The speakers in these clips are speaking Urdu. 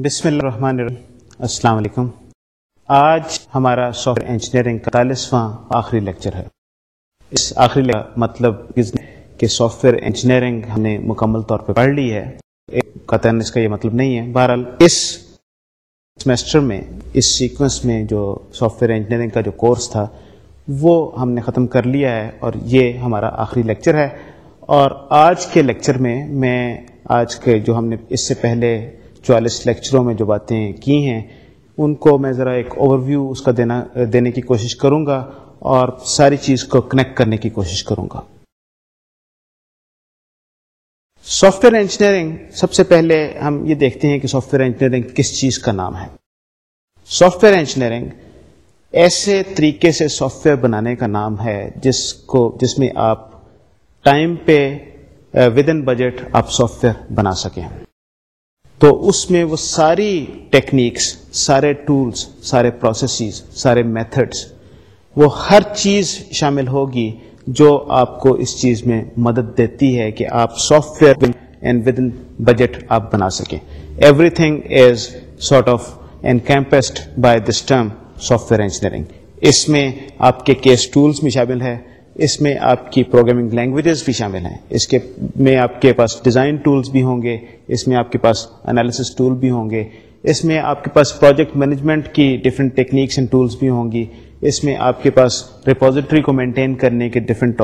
بسم اللہ الرحمن الرحیم السلام علیکم آج ہمارا سافٹ ویئر انجینئرنگ کا تالیسواں آخری لیکچر ہے اس آخری مطلب کہ سافٹ ویئر انجینئرنگ ہم نے مکمل طور پہ پڑھ لی ہے ایک قطر اس کا یہ مطلب نہیں ہے بہرحال اس سمیسٹر میں اس سیکوینس میں جو سافٹ ویئر انجینئرنگ کا جو کورس تھا وہ ہم نے ختم کر لیا ہے اور یہ ہمارا آخری لیکچر ہے اور آج کے لیکچر میں میں آج کے جو ہم نے اس سے پہلے چوالیس لیکچروں میں جو باتیں کی ہیں ان کو میں ذرا ایک اوور ویو اس کا دینا دینے کی کوشش کروں گا اور ساری چیز کو کنیکٹ کرنے کی کوشش کروں گا سافٹ ویئر انجینئرنگ سب سے پہلے ہم یہ دیکھتے ہیں کہ سافٹ ویئر انجینئرنگ کس چیز کا نام ہے سافٹ ویئر انجینئرنگ ایسے طریقے سے سافٹ ویئر بنانے کا نام ہے جس کو جس میں آپ ٹائم پہ ود ان بجٹ آپ سافٹ ویئر بنا سکیں تو اس میں وہ ساری ٹیکنیکس سارے ٹولس سارے پروسیسز سارے میتھڈس وہ ہر چیز شامل ہوگی جو آپ کو اس چیز میں مدد دیتی ہے کہ آپ software and within budget آپ بنا سکیں everything is sort of encompassed by this term software engineering اس میں آپ کے کیس ٹولس میں شامل ہے اس میں آپ کی پروگرامنگ لینگویجز بھی شامل ہیں اس کے میں آپ کے پاس ڈیزائن ٹولز بھی ہوں گے اس میں آپ کے پاس انالیسس ٹول بھی ہوں گے اس میں آپ کے پاس پروجیکٹ مینجمنٹ کی ڈفرینٹ ٹیکنیکس اینڈ ٹولس بھی ہوں گی اس میں آپ کے پاس ریپوزٹری کو مینٹین کرنے کے ڈفرینٹ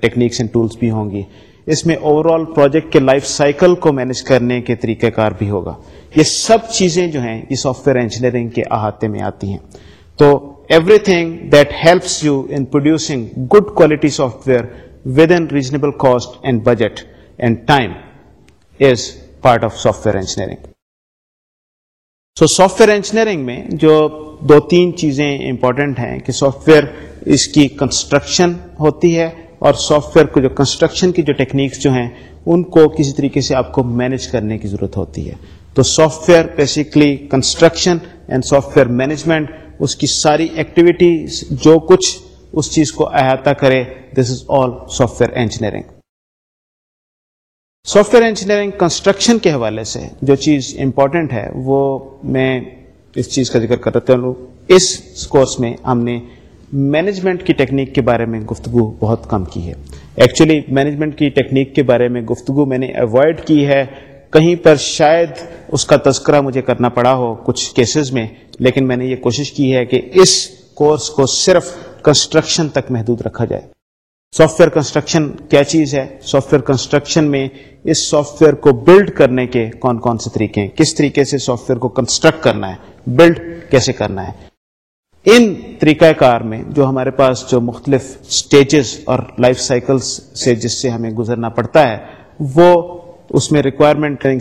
ٹیکنیکس اینڈ ٹولس بھی ہوں گی اس میں اوور آل پروجیکٹ کے لائف سائیکل کو مینیج کرنے کے طریقہ کار بھی ہوگا یہ سب چیزیں جو ہیں یہ سافٹ ویئر انجینئرنگ کے احاطے میں آتی ہیں تو everything that helps you in producing good quality software within reasonable cost and budget and time is part of software engineering so software engineering میں جو دو تین چیزیں امپورٹنٹ ہیں کہ سافٹ ویئر اس کی کنسٹرکشن ہوتی ہے اور سافٹ ویئر کو جو کنسٹرکشن کی جو ٹیکنیکس جو ہیں ان کو کسی طریقے سے آپ کو مینج کرنے کی ضرورت ہوتی ہے تو software basically construction and software management اس کی ساری ایکٹیویٹی جو کچھ اس چیز کو احاطہ کرے this is all software engineering software engineering construction کے حوالے سے جو چیز امپورٹنٹ ہے وہ میں اس چیز کا ذکر کرتا ہوں اس کورس میں ہم نے مینجمنٹ کی ٹیکنیک کے بارے میں گفتگو بہت کم کی ہے ایکچولی مینجمنٹ کی ٹیکنیک کے بارے میں گفتگو میں نے اوائڈ کی ہے کہیں پر شاید اس کا تذکرہ مجھے کرنا پڑا ہو کچھ کیسز میں لیکن میں نے یہ کوشش کی ہے کہ اس کورس کو صرف کنسٹرکشن تک محدود رکھا جائے سافٹ ویئر کنسٹرکشن کیا چیز ہے سافٹ ویئر کنسٹرکشن میں اس سافٹ ویئر کو بلڈ کرنے کے کون کون سے طریقے ہیں کس طریقے سے سافٹ ویئر کو کنسٹرکٹ کرنا ہے بلڈ کیسے کرنا ہے ان طریقہ کار میں جو ہمارے پاس جو مختلف سٹیجز اور لائف سائیکلز سے جس سے ہمیں گزرنا پڑتا ہے وہ اس میں ریکوائرمنٹ ٹریننگ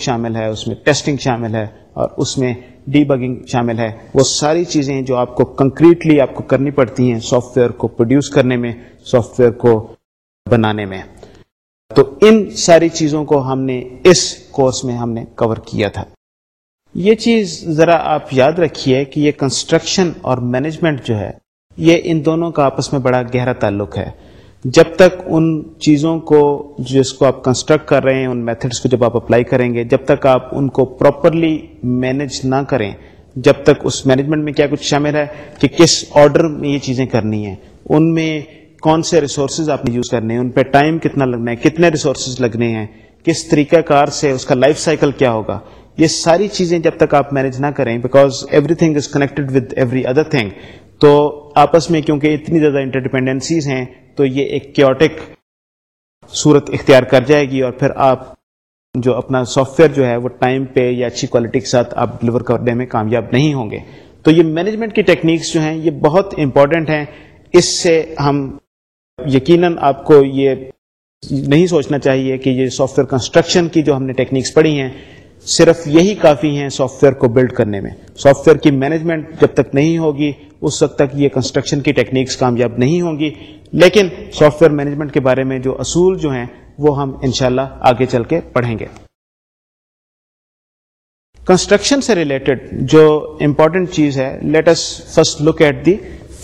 شامل ہے اس میں ٹیسٹنگ شامل ہے اور اس میں ڈی بگنگ شامل ہے وہ ساری چیزیں جو آپ کو کنکریٹلی آپ کو کرنی پڑتی ہیں سافٹ ویئر کو پروڈیوس کرنے میں سافٹ ویئر کو بنانے میں تو ان ساری چیزوں کو ہم نے اس کورس میں ہم نے کور کیا تھا یہ چیز ذرا آپ یاد رکھیے کہ یہ کنسٹرکشن اور مینجمنٹ جو ہے یہ ان دونوں کا آپس میں بڑا گہرا تعلق ہے جب تک ان چیزوں کو جس کو آپ کنسٹرکٹ کر رہے ہیں ان میتھڈس کو جب آپ اپلائی کریں گے جب تک آپ ان کو پراپرلی مینج نہ کریں جب تک اس مینجمنٹ میں کیا کچھ شامل ہے کہ کس آرڈر میں یہ چیزیں کرنی ہیں ان میں کون سے ریسورسز آپ نے یوز کرنے ہیں ان پہ ٹائم کتنا لگنا ہے کتنے ریسورسز لگنے ہیں کس طریقہ کار سے اس کا لائف سائیکل کیا ہوگا یہ ساری چیزیں جب تک آپ مینج نہ کریں because everything is connected with every other thing تو آپس میں کیونکہ اتنی زیادہ انٹر ڈیپینڈنسیز ہیں تو یہ ایک کیوٹک صورت اختیار کر جائے گی اور پھر آپ جو اپنا سافٹ ویئر جو ہے وہ ٹائم پہ یا اچھی کوالٹی کے ساتھ آپ ڈلیور کرنے میں کامیاب نہیں ہوں گے تو یہ مینجمنٹ کی ٹیکنیکس جو ہیں یہ بہت امپورٹنٹ ہیں اس سے ہم یقیناً آپ کو یہ نہیں سوچنا چاہیے کہ یہ سافٹ ویئر کنسٹرکشن کی جو ہم نے ٹیکنیکس پڑھی ہیں صرف یہی کافی ہیں سافٹ ویئر کو بلڈ کرنے میں سافٹ ویئر کی مینجمنٹ جب تک نہیں ہوگی اس وقت تک یہ کنسٹرکشن کی ٹیکنیکس کامیاب نہیں ہوں گی لیکن سافٹ ویئر مینجمنٹ کے بارے میں جو اصول جو ہیں وہ ہم انشاءاللہ شاء چل کے پڑھیں گے کنسٹرکشن سے ریلیٹڈ جو امپورٹنٹ چیز ہے let's first look at the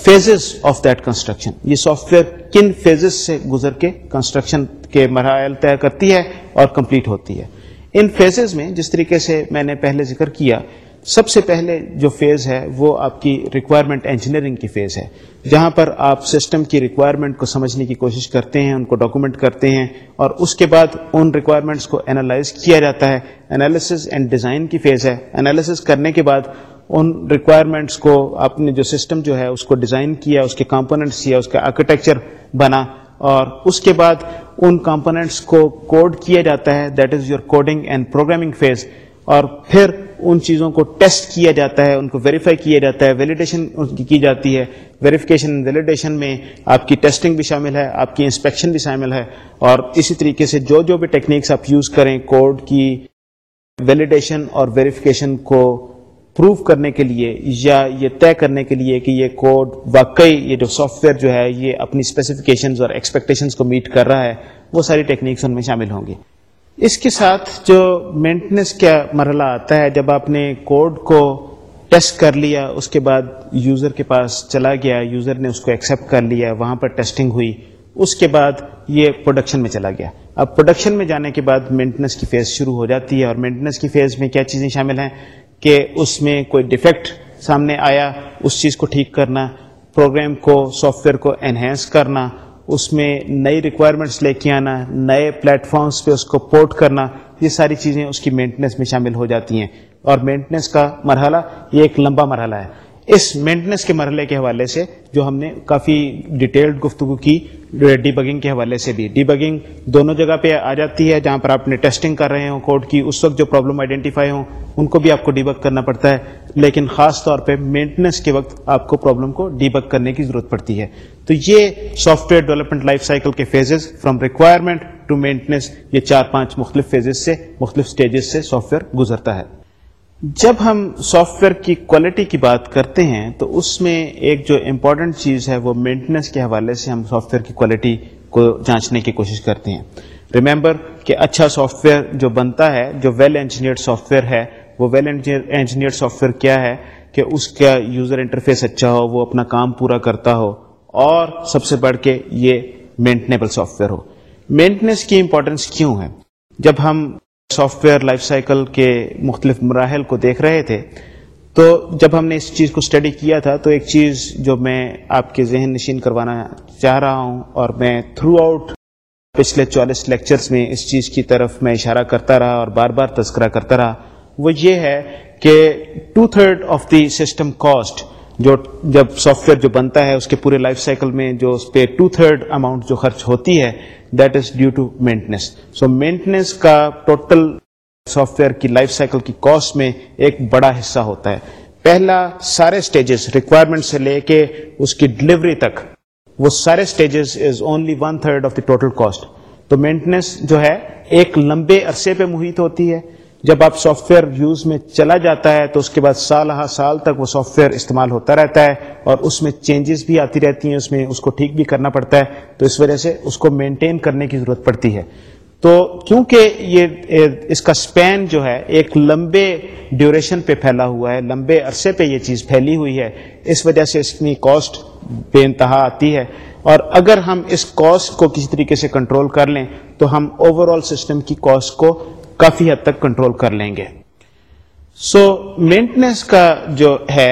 phases of that construction یہ سافٹ ویئر کن فیزز سے گزر کے کنسٹرکشن کے مرحل طے کرتی ہے اور کمپلیٹ ہوتی ہے ان فیزز میں جس طریقے سے میں نے پہلے ذکر کیا سب سے پہلے جو فیز ہے وہ آپ کی ریکوائرمنٹ انجینئرنگ کی فیز ہے جہاں پر آپ سسٹم کی ریکوائرمنٹ کو سمجھنے کی کوشش کرتے ہیں ان کو ڈاکومنٹ کرتے ہیں اور اس کے بعد ان ریکوائرمنٹس کو انالائز کیا جاتا ہے انالیسز اینڈ ڈیزائن کی فیز ہے انالیسز کرنے کے بعد ان ریکوائرمنٹس کو آپ نے جو سسٹم جو ہے اس کو ڈیزائن کیا اس کے کمپوننٹس کیا اس کا آرکیٹیکچر بنا اور اس کے بعد ان کمپوننٹس کو کوڈ کیا جاتا ہے that is your coding and programming phase اور پھر ان چیزوں کو ٹیسٹ کیا جاتا ہے ان کو ویریفائی کیا جاتا ہے ویلیڈیشن کی جاتی ہے ویریفیکیشن ویلیڈیشن میں آپ کی ٹیسٹنگ بھی شامل ہے آپ کی انسپیکشن بھی شامل ہے اور اسی طریقے سے جو جو بھی ٹیکنیکس آپ یوز کریں کوڈ کی ویلیڈیشن اور ویریفیکیشن کو پروو کرنے کے لیے یا یہ طے کرنے کے لیے کہ یہ کوڈ واقعی یہ جو سافٹ ویئر جو ہے یہ اپنی اسپیسیفکیشنز اور ایکسپیکٹیشنز کو میٹ کر رہا ہے وہ ساری ٹیکنیکس ان میں شامل ہوں گی اس کے ساتھ جو مینٹننس کا مرحلہ آتا ہے جب آپ نے کوڈ کو ٹیسٹ کر لیا اس کے بعد یوزر کے پاس چلا گیا یوزر نے اس کو ایکسپٹ کر لیا وہاں پر ٹیسٹنگ ہوئی اس کے بعد یہ پروڈکشن میں چلا گیا اب پروڈکشن میں جانے کے بعد مینٹننس کی فیز شروع ہو جاتی ہے اور مینٹننس کی فیز میں کیا چیزیں شامل ہیں کہ اس میں کوئی ڈیفیکٹ سامنے آیا اس چیز کو ٹھیک کرنا پروگرام کو سافٹ ویئر کو انہینس کرنا اس میں نئی ریکوائرمنٹس لے کے آنا نئے پلیٹ فارمس پہ اس کو پورٹ کرنا یہ ساری چیزیں اس کی مینٹننس میں شامل ہو جاتی ہیں اور مینٹننس کا مرحلہ یہ ایک لمبا مرحلہ ہے اس مینٹنس کے مرحلے کے حوالے سے جو ہم نے کافی ڈیٹیلڈ گفتگو کی ڈی بگنگ کے حوالے سے بھی ڈی بگنگ دونوں جگہ پہ آ جاتی ہے جہاں پر آپ نے ٹیسٹنگ کر رہے ہوں کوڈ کی اس وقت جو پرابلم آئیڈینٹیفائی ہوں ان کو بھی آپ کو ڈی بگ کرنا پڑتا ہے لیکن خاص طور پہ مینٹننس کے وقت آپ کو پرابلم کو ڈی بگ کرنے کی ضرورت پڑتی ہے تو یہ software development life cycle کے phases from requirement to maintenance یہ چار پانچ مختلف فیزز سے مختلف اسٹیجز سے سافٹ ویئر گزرتا ہے جب ہم سافٹ ویئر کی کوالٹی کی بات کرتے ہیں تو اس میں ایک جو امپورٹنٹ چیز ہے وہ مینٹننس کے حوالے سے ہم سافٹ ویئر کی کوالٹی کو جانچنے کی کوشش کرتے ہیں ریمبر کہ اچھا سافٹ ویئر جو بنتا ہے جو ویل انجینئر سافٹ ویئر ہے وہ ویل انجینئر سافٹ ویئر کیا ہے کہ اس کا یوزر انٹرفیس اچھا ہو وہ اپنا کام پورا کرتا ہو اور سب سے بڑھ کے یہ مینٹنیبل سافٹ ویئر ہو مینٹننس کی امپورٹینس کیوں ہے جب ہم سافٹ ویئر لائف سائیکل کے مختلف مراحل کو دیکھ رہے تھے تو جب ہم نے اس چیز کو اسٹڈی کیا تھا تو ایک چیز جو میں آپ کے ذہن نشین کروانا چاہ رہا ہوں اور میں تھرو آؤٹ پچھلے چالیس لیکچرز میں اس چیز کی طرف میں اشارہ کرتا رہا اور بار بار تذکرہ کرتا رہا وہ یہ ہے کہ two third of the system cost جو جب سافٹ ویئر جو بنتا ہے اس کے پورے لائف سائیکل میں جو اس پہ ٹو تھرڈ اماؤنٹ جو خرچ ہوتی ہے that is due to so کا ٹوٹل سافٹ ویئر کی لائف سائیکل کی کاسٹ میں ایک بڑا حصہ ہوتا ہے پہلا سارے اسٹیجز ریکوائرمنٹ سے لے کے اس کی ڈلیوری تک وہ سارے stages is only one third of the total cost تو مینٹنس جو ہے ایک لمبے عرصے پہ محیط ہوتی ہے جب آپ سافٹ ویئر یوز میں چلا جاتا ہے تو اس کے بعد سال ہا سال تک وہ سافٹ ویئر استعمال ہوتا رہتا ہے اور اس میں چینجز بھی آتی رہتی ہیں اس میں اس کو ٹھیک بھی کرنا پڑتا ہے تو اس وجہ سے اس کو مینٹین کرنے کی ضرورت پڑتی ہے تو کیونکہ یہ اس کا سپین جو ہے ایک لمبے ڈیوریشن پہ پھیلا ہوا ہے لمبے عرصے پہ یہ چیز پھیلی ہوئی ہے اس وجہ سے اس کی کاسٹ بے انتہا آتی ہے اور اگر ہم اس کاسٹ کو کسی طریقے سے کنٹرول کر لیں تو ہم اوور آل سسٹم کی کاسٹ کو کافی حد تک کنٹرول کر لیں گے سو so, مینٹنس کا جو ہے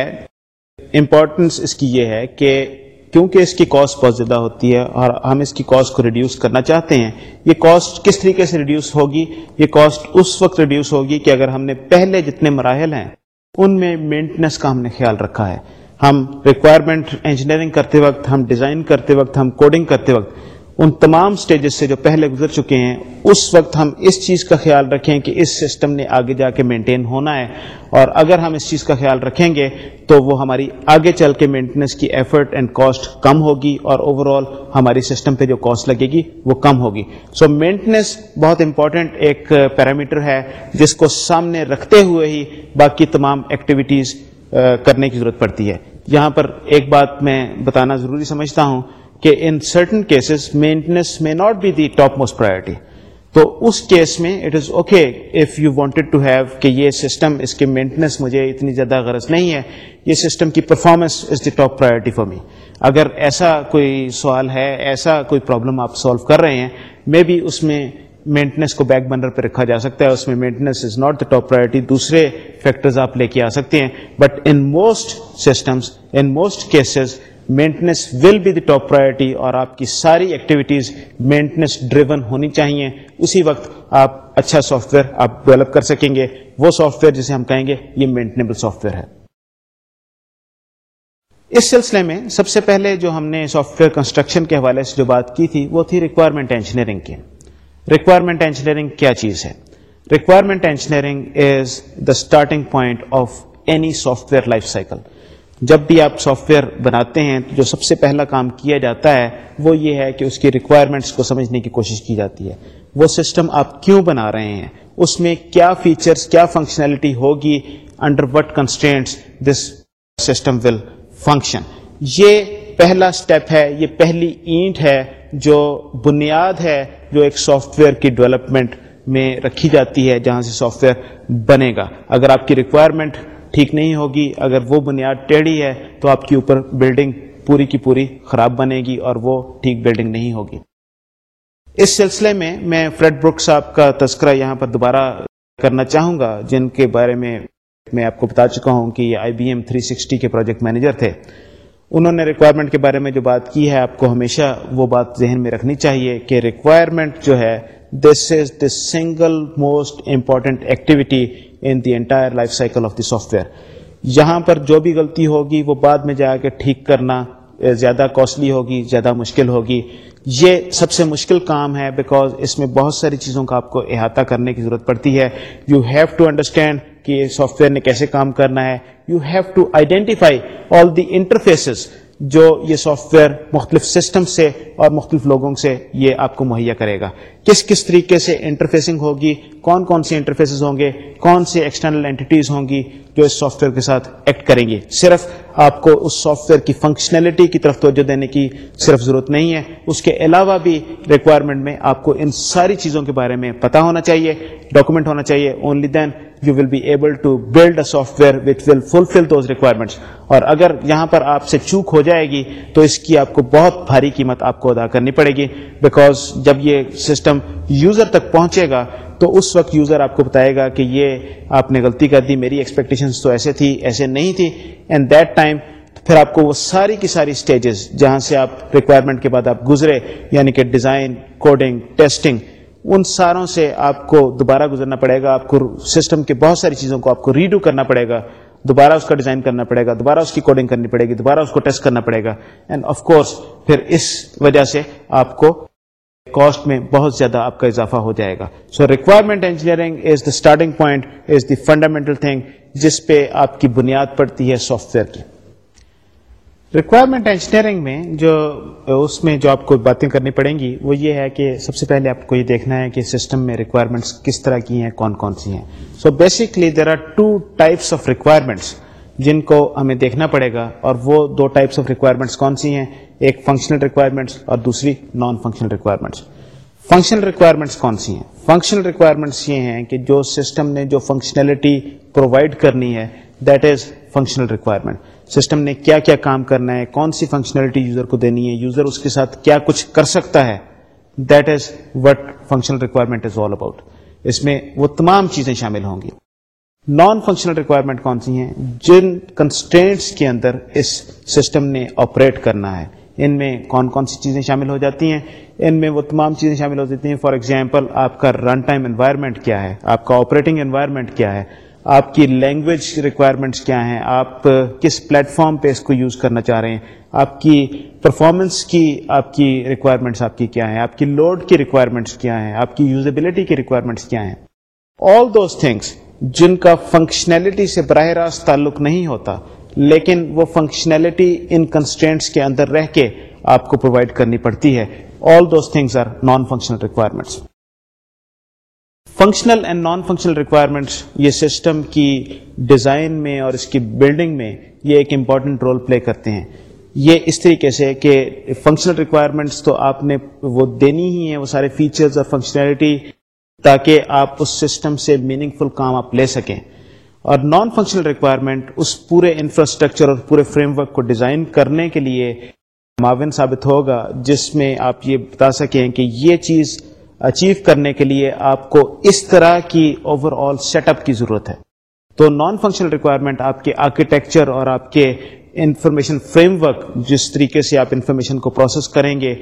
امپورٹنس اس کی یہ ہے کہ کیونکہ اس کی کاسٹ بہت زیادہ ہوتی ہے اور ہم اس کی کاسٹ کو ریڈیوس کرنا چاہتے ہیں یہ کاسٹ کس طریقے سے ریڈیوس ہوگی یہ کاسٹ اس وقت ریڈیوس ہوگی کہ اگر ہم نے پہلے جتنے مراحل ہیں ان میں مینٹنس کا ہم نے خیال رکھا ہے ہم ریکوائرمنٹ انجینئرنگ کرتے وقت ہم ڈیزائن کرتے وقت ہم کوڈنگ کرتے وقت ان تمام سٹیجز سے جو پہلے گزر چکے ہیں اس وقت ہم اس چیز کا خیال رکھیں کہ اس سسٹم نے آگے جا کے مینٹین ہونا ہے اور اگر ہم اس چیز کا خیال رکھیں گے تو وہ ہماری آگے چل کے مینٹیننس کی ایفرٹ اینڈ کاسٹ کم ہوگی اور اوور آل ہماری سسٹم پہ جو کاسٹ لگے گی وہ کم ہوگی سو so, مینٹیننس بہت امپورٹنٹ ایک پیرامیٹر ہے جس کو سامنے رکھتے ہوئے ہی باقی تمام ایکٹیویٹیز کرنے کی ضرورت پڑتی ہے یہاں پر ایک بات میں بتانا ضروری سمجھتا ہوں کہ ان سرٹن کیسز مینٹننس میں not be the top most priority تو اس کیس میں it is okay if you wanted to have کہ یہ سسٹم اس کے مینٹیننس مجھے اتنی زیادہ غرض نہیں ہے یہ سسٹم کی performance is the top priority for me اگر ایسا کوئی سوال ہے ایسا کوئی پرابلم آپ سالو کر رہے ہیں مے بی اس میں مینٹیننس کو بیک بنر پہ رکھا جا سکتا ہے اس میں maintenance is not the top priority دوسرے فیکٹرز آپ لے کے آ سکتے ہیں but in most systems in most cases maintenance will be the top priority اور آپ کی ساری ایکٹیویٹیز مینٹننس ڈریون ہونی چاہیے اسی وقت آپ اچھا سافٹ ویئر آپ ڈیولپ کر سکیں گے وہ سافٹ ویئر جسے ہم کہیں گے یہ مینٹنیبل سافٹ ویئر ہے اس سلسلے میں سب سے پہلے جو ہم نے سافٹ ویئر کنسٹرکشن کے حوالے سے جو بات کی تھی وہ تھی ریکوائرمنٹ انجینئرنگ کی ریکوائرمنٹ انجینئرنگ کیا چیز ہے requirement engineering is the starting point of any software life cycle جب بھی آپ سافٹ ویئر بناتے ہیں تو جو سب سے پہلا کام کیا جاتا ہے وہ یہ ہے کہ اس کی ریکوائرمنٹس کو سمجھنے کی کوشش کی جاتی ہے وہ سسٹم آپ کیوں بنا رہے ہیں اس میں کیا فیچرز کیا فنکشنلٹی ہوگی under what constraints this system will function یہ پہلا اسٹیپ ہے یہ پہلی اینٹ ہے جو بنیاد ہے جو ایک سافٹ ویئر کی ڈیولپمنٹ میں رکھی جاتی ہے جہاں سے سافٹ ویئر بنے گا اگر آپ کی ریکوائرمنٹ ٹھیک نہیں ہوگی اگر وہ بنیاد ٹیڑھی ہے تو آپ کے اوپر بلڈنگ پوری کی پوری خراب بنے گی اور وہ ٹھیک بلڈنگ نہیں ہوگی اس سلسلے میں میں فریڈ برک صاحب کا تذکرہ یہاں پر دوبارہ کرنا چاہوں گا جن کے بارے میں میں آپ کو بتا چکا ہوں کہ یہ I B M three sixty کے پروجیکٹ مینیجر تھے انہوں نے ریکوائرمنٹ کے بارے میں جو بات کی ہے آپ کو ہمیشہ وہ بات ذہن میں رکھنی چاہیے کہ ریکوائرمنٹ جو ہے this is the single most important activity in the entire life cycle of the software یہاں پر جو بھی غلطی ہوگی وہ بعد میں جا کے ٹھیک کرنا زیادہ کاسٹلی ہوگی زیادہ مشکل ہوگی یہ سب سے مشکل کام ہے بیکاز اس میں بہت ساری چیزوں کا آپ کو احاطہ کرنے کی ضرورت پڑتی ہے یو ہیو ٹو انڈرسٹینڈ کہ سافٹ ویئر نے کیسے کام کرنا ہے you have to identify all the interfaces جو یہ سافٹ ویئر مختلف سسٹم سے اور مختلف لوگوں سے یہ آپ کو مہیا کرے گا کس کس طریقے سے انٹرفیسنگ ہوگی کون کون سی انٹرفیسز ہوں گے کون سی ایکسٹرنل اینٹیز ہوں گی جو اس سافٹ ویئر کے ساتھ ایکٹ کریں گی صرف آپ کو اس سافٹ ویئر کی فنکشنلٹی کی طرف توجہ دینے کی صرف ضرورت نہیں ہے اس کے علاوہ بھی ریکوائرمنٹ میں آپ کو ان ساری چیزوں کے بارے میں پتا ہونا چاہیے ڈاکومنٹ ہونا چاہیے only then you will be able to build a software which will fulfil those requirements اور اگر یہاں پر آپ سے چوک ہو جائے گی تو اس کی آپ کو بہت بھاری قیمت آپ کو ادا کرنی پڑے گی بیکاز جب یہ سسٹم یوزر تک پہنچے گا تو اس وقت یوزر آپ کو بتائے گا کہ یہ آپ نے غلطی کر دی میری ایکسپیکٹیشنس تو ایسے تھی ایسے نہیں تھی اینڈ دیٹ ٹائم پھر آپ کو وہ ساری کی ساری اسٹیجز جہاں سے آپ ریکوائرمنٹ کے بعد آپ گزرے یعنی کہ ڈیزائن کوڈنگ ٹیسٹنگ ان ساروں سے آپ کو دوبارہ گزرنا پڑے گا آپ کو سسٹم کے بہت ساری چیزوں کو آپ کو ریڈو کرنا پڑے گا دوبارہ اس کا ڈیزائن کرنا پڑے گا دوبارہ اس کی کوڈنگ کرنی پڑے گی دوبارہ اس کو ٹیسٹ کرنا پڑے گا اینڈ آف کورس پھر اس وجہ سے آپ کو کاسٹ میں بہت زیادہ آپ کا اضافہ ہو جائے گا so requirement engineering is is the starting point the fundamental thing جس پہ آپ کی بنیاد پڑتی ہے سافٹ ویئر کی ریکوائرمنٹ انجینئرنگ میں جو اس میں جو آپ کو باتیں کرنی پڑیں گی وہ یہ ہے کہ سب سے پہلے آپ کو یہ دیکھنا ہے کہ سسٹم میں ریکوائرمنٹس کس طرح کی ہیں کون کون سی ہیں so basically there are two types of requirements جن کو ہمیں دیکھنا پڑے گا اور وہ دو ٹائپس آف ریکوائرمنٹس کون سی ہیں ایک فنکشنل ریکوائرمنٹس اور دوسری non functional requirements functional requirements کون سی ہیں فنکشنل ریکوائرمنٹس یہ ہیں کہ جو سسٹم نے جو فنکشنلٹی پرووائڈ کرنی ہے that is functional requirement system نے کیا کیا کام کرنا ہے کون سی فنکشنلٹی یوزر کو دینی ہے یوزر اس کے ساتھ کیا کچھ کر سکتا ہے that is what functional requirement is all about اس میں وہ تمام چیزیں شامل ہوں گی نان فنکشنل ریکوائرمنٹ کون سی ہیں جن کنسٹینٹس کے اندر اس سسٹم نے آپریٹ کرنا ہے ان میں کون کون سی چیزیں شامل ہو جاتی ہیں ان میں وہ تمام چیزیں شامل ہو جاتی ہیں فار ایگزامپل آپ کا رن ٹائم انوائرمنٹ کیا ہے آپ کا آپریٹنگ انوائرمنٹ کیا ہے آپ کی لینگویج ریکوائرمنٹس کیا ہیں آپ کس پلیٹ فارم پہ اس کو یوز کرنا چاہ رہے ہیں آپ کی پرفارمنس کی آپ کی ریکوائرمنٹس آپ کی کیا ہیں آپ کی لوڈ کی ریکوائرمنٹس کیا ہیں آپ کی یوزیبلٹی کی ریکوائرمنٹس کیا ہیں آل دوز تھنگس جن کا فنکشنلٹی سے براہ راست تعلق نہیں ہوتا لیکن وہ فنکشنلٹی ان کنسٹینٹس کے اندر رہ کے آپ کو پرووائڈ کرنی پڑتی ہے all those things are non functional requirements functional and non functional requirements یہ سسٹم کی ڈیزائن میں اور اس کی بلڈنگ میں یہ ایک امپورٹنٹ رول پلے کرتے ہیں یہ اس طریقے سے کہ فنکشنل ریکوائرمنٹس تو آپ نے وہ دینی ہی ہیں وہ سارے فیچرز اور فنکشنلٹی تاکہ آپ اس سسٹم سے میننگ فل کام آپ لے سکیں اور نان فنکشنل ریکوائرمنٹ اس پورے انفراسٹرکچر اور پورے فریم ورک کو ڈیزائن کرنے کے لیے معاون ثابت ہوگا جس میں آپ یہ بتا سکیں کہ یہ چیز اچیو کرنے کے لیے آپ کو اس طرح کی اوور آل سیٹ اپ کی ضرورت ہے تو نان فنکشنل ریکوائرمنٹ آپ کے آرکیٹیکچر اور آپ کے انفارمیشن فریم ورک جس طریقے سے آپ انفارمیشن کو پروسیس کریں گے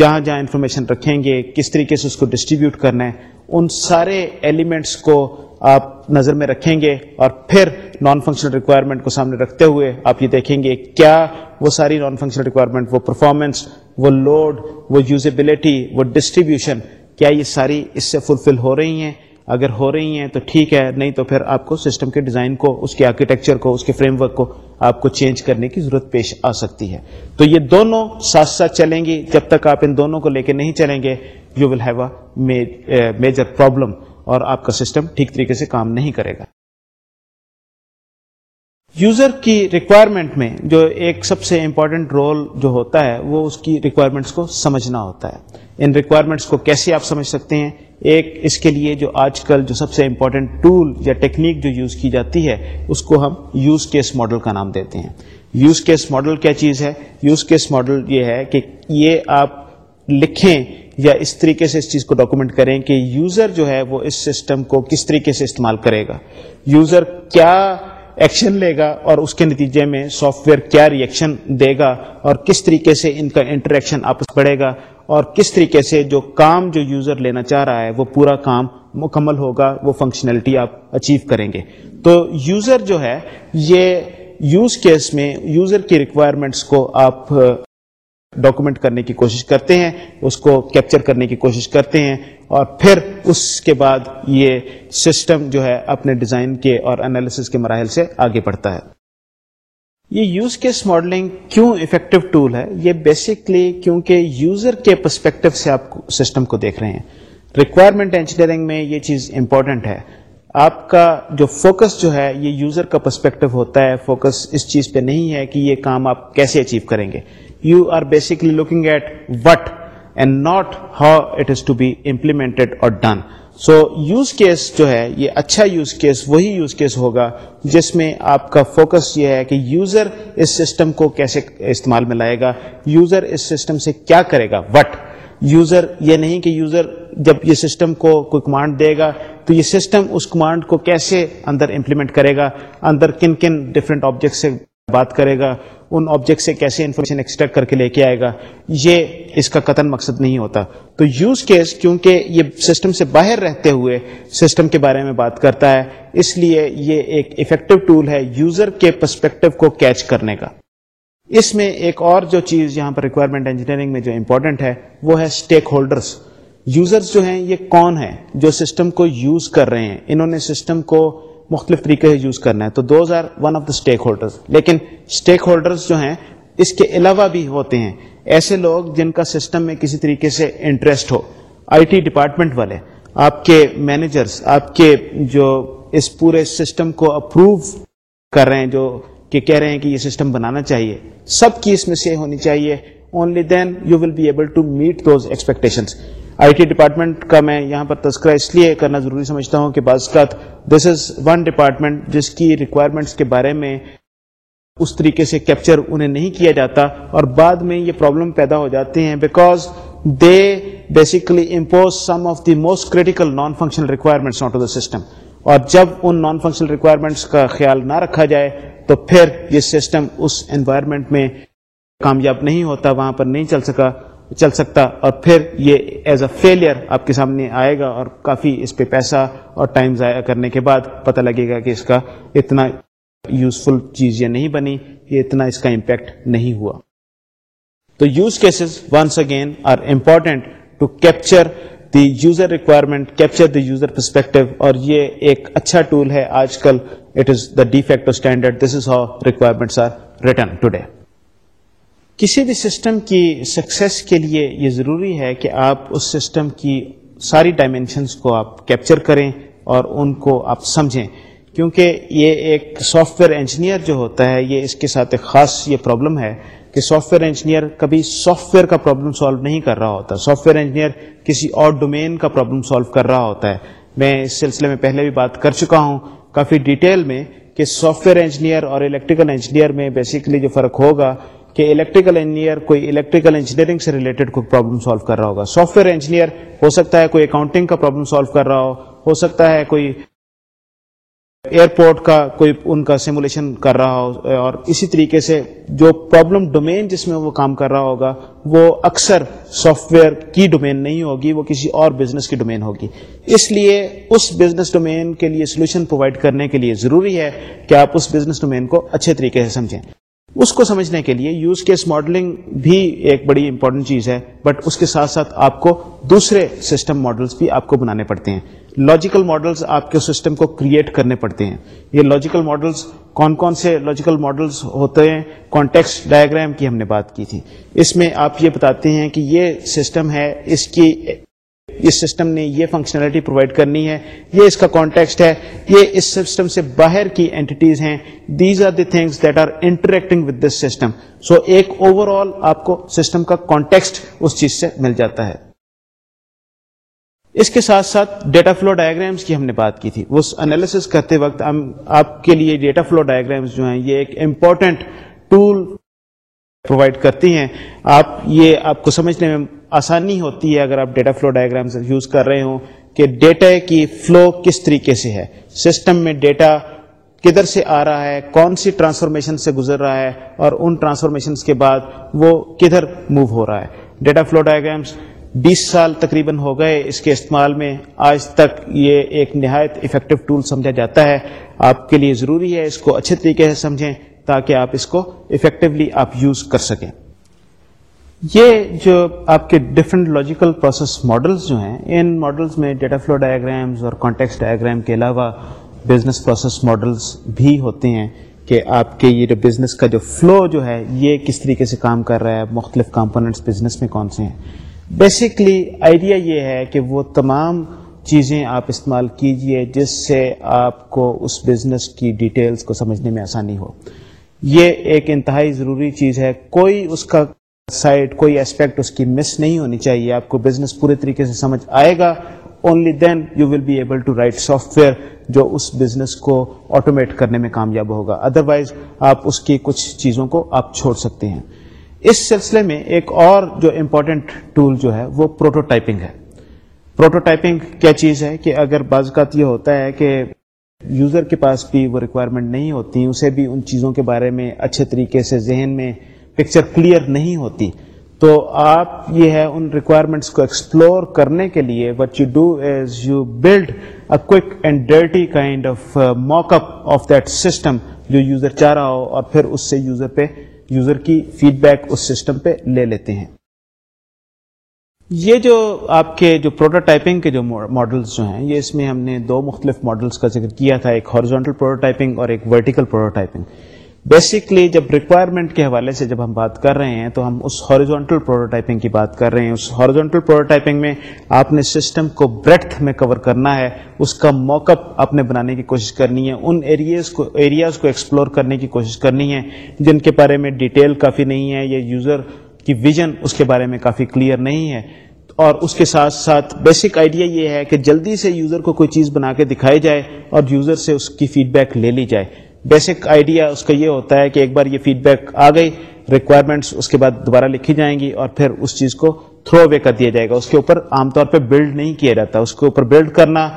جہاں جہاں انفارمیشن رکھیں گے کس طریقے سے اس کو ڈسٹریبیوٹ کرنا ہے ان سارے ایلیمنٹس کو آپ نظر میں رکھیں گے اور پھر نان فنکشنل ریکوائرمنٹ کو سامنے رکھتے ہوئے آپ یہ دیکھیں گے کیا وہ ساری نان فنکشنل ریکوائرمنٹ وہ پرفارمنس وہ لوڈ وہ یوزیبلٹی وہ ڈسٹریبیوشن کیا یہ ساری اس سے فلفل ہو رہی ہیں اگر ہو رہی ہیں تو ٹھیک ہے نہیں تو پھر آپ کو سسٹم کے ڈیزائن کو اس کے آرکیٹیکچر کو اس کے فریم ورک کو آپ کو چینج کرنے کی ضرورت پیش آ سکتی ہے تو یہ دونوں ساتھ ساتھ چلیں گی جب تک آپ ان دونوں کو لے کے نہیں چلیں گے you will have a major problem اور آپ کا سسٹم ٹھیک طریقے سے کام نہیں کرے گا یوزر کی ریکوائرمنٹ میں جو ایک سب سے امپورٹنٹ رول جو ہوتا ہے وہ اس کی ریکوائرمنٹس کو سمجھنا ہوتا ہے ان ریکوائرمنٹس کو کیسے آپ سمجھ سکتے ہیں ایک اس کے لیے جو آج کل جو سب سے امپورٹنٹ ٹول یا ٹیکنیک جو یوز کی جاتی ہے اس کو ہم یوز کیس ماڈل کا نام دیتے ہیں یوز کیس ماڈل کیا چیز ہے یوز کیس ماڈل یہ ہے کہ یہ آپ لکھیں یا اس طریقے سے اس چیز کو ڈاکومنٹ کریں کہ یوزر جو ہے وہ اس سسٹم کو کس طریقے سے استعمال کرے گا یوزر کیا ایکشن لے گا اور اس کے نتیجے میں سافٹ ویئر کیا ریئیکشن دے گا اور کس طریقے سے ان کا انٹریکشن آپس بڑھے گا اور کس طریقے سے جو کام جو یوزر لینا چاہ رہا ہے وہ پورا کام مکمل ہوگا وہ فنکشنلٹی آپ اچیو کریں گے تو یوزر جو ہے یہ یوز کیس میں یوزر کی ریکوائرمنٹس کو آپ ڈاکومنٹ uh, کرنے کی کوشش کرتے ہیں اس کو کیپچر کرنے کی کوشش کرتے ہیں اور پھر اس کے بعد یہ سسٹم جو ہے اپنے ڈیزائن کے اور انالیسس کے مراحل سے آگے بڑھتا ہے یہ یوز کیس ماڈلنگ کیوں افیکٹو ٹول ہے یہ بیسکلی کیونکہ یوزر کے پرسپیکٹو سے آپ سسٹم کو دیکھ رہے ہیں ریکوائرمنٹ انجینئرنگ میں یہ چیز امپورٹنٹ ہے آپ کا جو فوکس جو ہے یہ یوزر کا پرسپیکٹو ہوتا ہے فوکس اس چیز پہ نہیں ہے کہ یہ کام آپ کیسے اچیو کریں گے you are basically looking at what done so use case جو ہے یہ اچھا یوز کیس وہی یوز کیس ہوگا جس میں آپ کا فوکس یہ ہے کہ یوزر اس سسٹم کو کیسے استعمال میں لائے گا یوزر اس سسٹم سے کیا کرے گا وٹ یوزر یہ نہیں کہ یوزر جب یہ سسٹم کو کوئی کمانڈ دے گا تو یہ سسٹم اس کمانڈ کو کیسے اندر امپلیمنٹ کرے گا اندر کن کن ڈفرینٹ آبجیکٹ سے بات کرے گا ان آبجیکٹ سے کیسے انفارمیشن ایکسٹریکٹ کر کے لے کے آئے گا یہ اس کا قطن مقصد نہیں ہوتا تو یوز کیس کیونکہ یہ سسٹم سے باہر رہتے ہوئے سسٹم کے بارے میں بات کرتا ہے اس لیے یہ ایک افیکٹو ٹول ہے یوزر کے پرسپیکٹو کو کیچ کرنے کا اس میں ایک اور جو چیز یہاں پر ریکوائرمنٹ انجینئرنگ میں جو امپورٹنٹ ہے وہ ہے اسٹیک ہولڈرس یوزرس جو ہیں یہ کون ہیں جو سسٹم کو یوز کر رہے ہیں انہوں نے سسٹم کو مختلف طریقے سے یوز کرنا ہے تو those are one of the stakeholder stakeholders جو ہیں اس کے علاوہ بھی ہوتے ہیں ایسے لوگ جن کا سسٹم میں کسی طریقے سے انٹرسٹ ہو آئی ٹی ڈپارٹمنٹ والے آپ کے مینیجرس آپ کے جو اس پورے سسٹم کو اپروو کر رہے ہیں جو کہ کہہ رہے ہیں کہ یہ سسٹم بنانا چاہیے سب کی اس میں سے ہونی چاہیے only then you will be able to meet those expectations I T department کا میں یہاں پر تذکرہ اس لیے کرنا ضروری سمجھتا ہوں کہ بعض دس از ون ڈپارٹمنٹ جس کی ریکوائرمنٹس کے بارے میں اس طریقے سے کیپچر انہیں نہیں کیا جاتا اور بعد میں یہ پرابلم پیدا ہو جاتے ہیں because they basically impose some of the most critical non functional requirements of the system اور جب ان نان فنکشنل ریکوائرمنٹس کا خیال نہ رکھا جائے تو پھر یہ سسٹم اس انوائرمنٹ میں کامیاب نہیں ہوتا وہاں پر نہیں چل سکا چل سکتا اور پھر یہ ایز اے فیلئر آپ کے سامنے آئے گا اور کافی اس پہ پیسہ اور ٹائم ضائع کرنے کے بعد پتہ لگے گا کہ اس کا اتنا یوزفل چیز یہ نہیں بنی یہ اتنا اس کا امپیکٹ نہیں ہوا تو use cases once again are important to capture the user requirement capture the user perspective اور یہ ایک اچھا ٹول ہے آج کل it is the de facto standard this is how requirements are written today کسی بھی سسٹم کی سکسیس کے لیے یہ ضروری ہے کہ آپ اس سسٹم کی ساری ڈائمینشنس کو آپ کیپچر کریں اور ان کو آپ سمجھیں کیونکہ یہ ایک سافٹ ویئر انجینئر جو ہوتا ہے یہ اس کے ساتھ ایک خاص یہ پرابلم ہے کہ سافٹ ویئر انجینئر کبھی سافٹ ویئر کا پرابلم سالو نہیں کر رہا ہوتا سافٹ ویئر انجینئر کسی اور ڈومین کا پرابلم سالو کر رہا ہوتا ہے میں اس سلسلے میں پہلے بھی بات کر چکا ہوں کافی ڈیٹیل میں کہ سافٹ ویئر انجینئر اور الیکٹریکل انجینئر میں بیسیکلی جو فرق ہوگا کہ الیکٹریکل انجینئر کوئی الیکٹریکل انجینئرنگ سے ریلیٹڈ کوئی پرابلم سالو کر رہا ہوگا سافٹ ویئر انجینئر ہو سکتا ہے کوئی اکاؤنٹنگ کا پرابلم سالو کر رہا ہو ہو سکتا ہے کوئی ایئرپورٹ کا کوئی ان کا سیمولیشن کر رہا ہو اور اسی طریقے سے جو پرابلم ڈومین جس میں وہ کام کر رہا ہوگا وہ اکثر سافٹ ویئر کی ڈومین نہیں ہوگی وہ کسی اور بزنس کی ڈومین ہوگی اس لیے اس بزنس ڈومین کے لیے سولوشن پرووائڈ کرنے کے لیے ضروری ہے کہ آپ اس بزنس ڈومین کو اچھے طریقے سے سمجھیں اس کو سمجھنے کے لیے یوز کیس ماڈلنگ بھی ایک بڑی امپورٹنٹ چیز ہے بٹ اس کے ساتھ ساتھ آپ کو دوسرے سسٹم ماڈلس بھی آپ کو بنانے پڑتے ہیں لاجیکل ماڈلس آپ کے سسٹم کو کریٹ کرنے پڑتے ہیں یہ لاجیکل ماڈلس کون کون سے لاجیکل ماڈلس ہوتے ہیں کانٹیکس ڈائگرام کی ہم نے بات کی تھی اس میں آپ یہ بتاتے ہیں کہ یہ سسٹم ہے اس کی اس سسٹم نے یہ فنکشنلٹی پرووائڈ کرنی ہے یہ اس کا کانٹیکسٹ ہے یہ اس سسٹم سسٹم سے باہر کی اینٹیز ہیں these are are the things that interacting this so ایک اوور آل آپ کو سسٹم کا کانٹیکسٹ اس چیز سے مل جاتا ہے اس کے ساتھ ساتھ ڈیٹا فلو ڈائگرامس کی ہم نے بات کی تھی اس انالیس کرتے وقت ہم آپ کے لیے ڈیٹا فلو ڈائگرامس جو ہیں یہ ایک امپورٹنٹ ٹول پرووائڈ کرتی ہیں آپ یہ آپ کو سمجھنے میں آسانی ہوتی ہے اگر آپ ڈیٹا فلو ڈائیگرامس یوز کر رہے ہوں کہ ڈیٹا کی فلو کس طریقے سے ہے سسٹم میں ڈیٹا کدھر سے آ رہا ہے کون سی ٹرانسفارمیشن سے گزر رہا ہے اور ان ٹرانسفارمیشنس کے بعد وہ کدھر موو ہو رہا ہے ڈیٹا فلو ڈائیگرامس بیس سال تقریباً ہو گئے اس کے استعمال میں آج تک یہ ایک نہایت افیکٹو ٹول سمجھا جاتا ہے آپ کے لیے ضروری ہے اس کو اچھے طریقے سے سمجھیں تاکہ آپ اس کو افیکٹولی آپ یوز کر سکیں یہ جو آپ کے ڈفرینٹ لاجیکل پروسیس ماڈلس جو ہیں ان ماڈلس میں ڈیٹا فلو ڈائیگرامز اور کانٹیکس ڈائگرام کے علاوہ بزنس پروسیس ماڈلس بھی ہوتے ہیں کہ آپ کے یہ جو بزنس کا جو فلو جو ہے یہ کس طریقے سے کام کر رہا ہے مختلف کمپوننٹس بزنس میں کون سے ہیں بیسکلی آئیڈیا یہ ہے کہ وہ تمام چیزیں آپ استعمال کیجئے جس سے آپ کو اس بزنس کی ڈیٹیلز کو سمجھنے میں آسانی ہو یہ ایک انتہائی ضروری چیز ہے کوئی اس کا سائڈ کوئی اسپیکٹ اس کی مس نہیں ہونی چاہیے آپ کو بزنس پورے طریقے سے سمجھ آئے گا only then you will be able to write software جو اس بزنس کو آٹومیٹ کرنے میں کامیاب ہوگا ادروائز آپ اس کی کچھ چیزوں کو آپ چھوڑ سکتے ہیں اس سلسلے میں ایک اور جو امپورٹنٹ ٹول جو ہے وہ پروٹو ٹائپنگ ہے پروٹو ٹائپنگ کیا چیز ہے کہ اگر بعض کا یہ ہوتا ہے کہ یوزر کے پاس بھی وہ ریکوائرمنٹ نہیں ہوتی اسے بھی ان چیزوں کے بارے میں اچھے طریقے سے ذہن میں پکچر کلیئر نہیں ہوتی تو آپ یہ ہے ان ریکوائرمنٹس کو ایکسپلور کرنے کے لیے what you do is you build a quick and dirty kind of mock up of that system جو یوزر چاہ رہا ہو اور پھر اس سے یوزر پہ یوزر کی فیڈ بیک اس سسٹم پہ لے لیتے ہیں یہ جو آپ کے جو پروٹوٹائپنگ کے جو ماڈلس جو ہیں یہ اس میں ہم نے دو مختلف ماڈلس کا ذکر کیا تھا ایک ہارزونٹل پروٹوٹائپنگ اور ایک ورٹیکل پروٹوٹائپنگ بیسکلی جب ریکوائرمنٹ کے حوالے سے جب ہم بات کر رہے ہیں تو ہم اس ہارزونٹل پروٹوٹائپنگ کی بات کر رہے ہیں اس ہارزونٹل پروٹوٹائپنگ میں آپ نے سسٹم کو بریتھ میں کور کرنا ہے اس کا موقع آپ نے بنانے کی کوشش کرنی ہے ان ایریز کو ایریاز کو ایکسپلور کرنے کی کوشش کرنی ہے جن کے بارے میں ڈیٹیل کافی نہیں ہے یا یوزر کی ویژن اس کے بارے میں کافی کلیئر نہیں ہے اور اس کے ساتھ ساتھ بیسک آئیڈیا یہ ہے کہ جلدی سے یوزر کو کوئی چیز بنا کے دکھائی جائے اور یوزر سے اس کی فیڈ بیک لے لی جائے بیسک آئیڈیا اس کا یہ ہوتا ہے کہ ایک بار یہ فیڈ بیک آ گئی ریکوائرمنٹس اس کے بعد دوبارہ لکھی جائیں گی اور پھر اس چیز کو تھرو اوے کر دیا جائے گا اس کے اوپر عام طور پہ بلڈ نہیں کیا جاتا اس کے اوپر بلڈ کرنا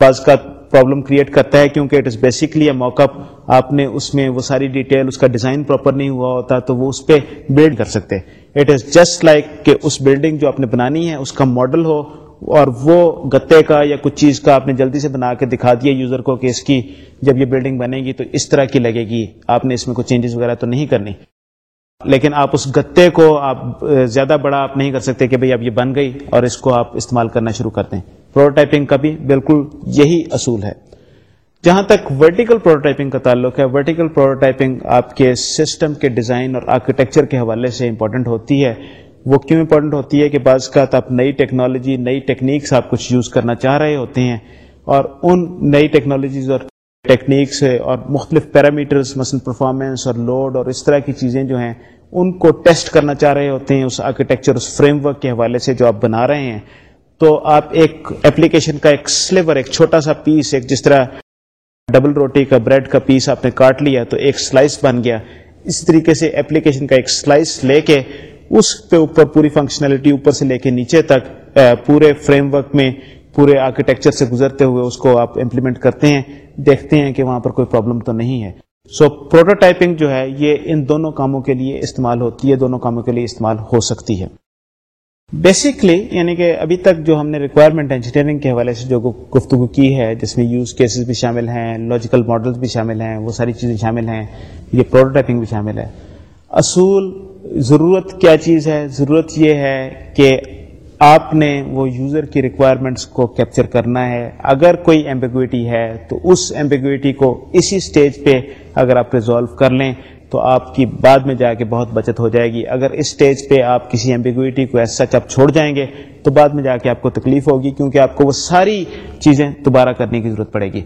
بعض کا پرابلم کریٹ کرتا ہے کیونکہ اٹ از بیسکلی موک اپ آپ نے اس میں وہ ساری ڈیٹیل اس کا ڈیزائن پراپر نہیں ہوا ہوتا تو وہ اس پہ بلڈ کر سکتے اٹ از جسٹ لائک کہ اس بلڈنگ جو آپ نے بنانی ہے اس کا ماڈل ہو اور وہ گتے کا یا کچھ چیز کا آپ نے جلدی سے بنا کے دکھا دیا یوزر کو کہ اس کی جب یہ بلڈنگ بنے گی تو اس طرح کی لگے گی آپ نے اس میں کوئی چینجز وغیرہ تو نہیں کرنی لیکن آپ اس گتے کو آپ زیادہ بڑا آپ نہیں کر سکتے کہ بھئی اب یہ بن گئی اور اس کو آپ استعمال کرنا شروع کر دیں پروٹوٹائپنگ کا بھی بالکل یہی اصول ہے جہاں تک ورٹیکل پروٹوٹائپنگ کا تعلق ہے ورٹیکل پروٹوٹائپنگ آپ کے سسٹم کے ڈیزائن اور آرکیٹیکچر کے حوالے سے امپورٹنٹ ہوتی ہے وہ کیوں امپورٹنٹ ہوتی ہے کہ بعض کا آپ نئی ٹیکنالوجی نئی ٹیکنیکس آپ کچھ یوز کرنا چاہ رہے ہوتے ہیں اور ان نئی ٹیکنالوجیز اور ٹیکنیکس اور مختلف پیرامیٹرز مثلا پرفارمنس اور لوڈ اور اس طرح کی چیزیں جو ہیں ان کو ٹیسٹ کرنا چاہ رہے ہوتے ہیں اس آرکیٹیکچر اس فریم ورک کے حوالے سے جو آپ بنا رہے ہیں تو آپ ایک اپلیکیشن کا ایک سلیور ایک چھوٹا سا پیس ایک جس طرح ڈبل روٹی کا بریڈ کا پیس آپ نے کاٹ لیا تو ایک سلائس بن گیا اس طریقے سے ایپلیکیشن کا ایک سلائس لے کے اس پہ اوپر پوری فنکشنلٹی اوپر سے لے کے نیچے تک پورے فریم ورک میں پورے آرکیٹیکچر سے گزرتے ہوئے اس کو آپ امپلیمنٹ کرتے ہیں دیکھتے ہیں کہ وہاں پر کوئی پرابلم تو نہیں ہے سو پروٹوٹائپنگ جو ہے یہ ان دونوں کاموں کے لیے استعمال ہوتی ہے دونوں کاموں کے لیے استعمال ہو سکتی ہے بیسکلی یعنی کہ ابھی تک جو ہم نے ریکوائرمنٹ انجینئرنگ کے حوالے سے جو گفتگو کی ہے جس میں یوز کیسز بھی شامل ہیں لاجیکل ماڈلس بھی شامل ہیں وہ ساری چیزیں شامل ہیں یہ پروڈکٹنگ بھی شامل ہے اصول ضرورت کیا چیز ہے ضرورت یہ ہے کہ آپ نے وہ یوزر کی ریکوائرمنٹس کو کیپچر کرنا ہے اگر کوئی ایمبیگوٹی ہے تو اس ایمبیگوٹی کو اسی سٹیج پہ اگر آپ ریزالو کر لیں تو آپ کی بعد میں جا کے بہت بچت ہو جائے گی اگر اس سٹیج پہ آپ کسی ایمبیگوئٹی کو ایسا سچ آپ چھوڑ جائیں گے تو بعد میں جا کے آپ کو تکلیف ہوگی کیونکہ آپ کو وہ ساری چیزیں دوبارہ کرنے کی ضرورت پڑے گی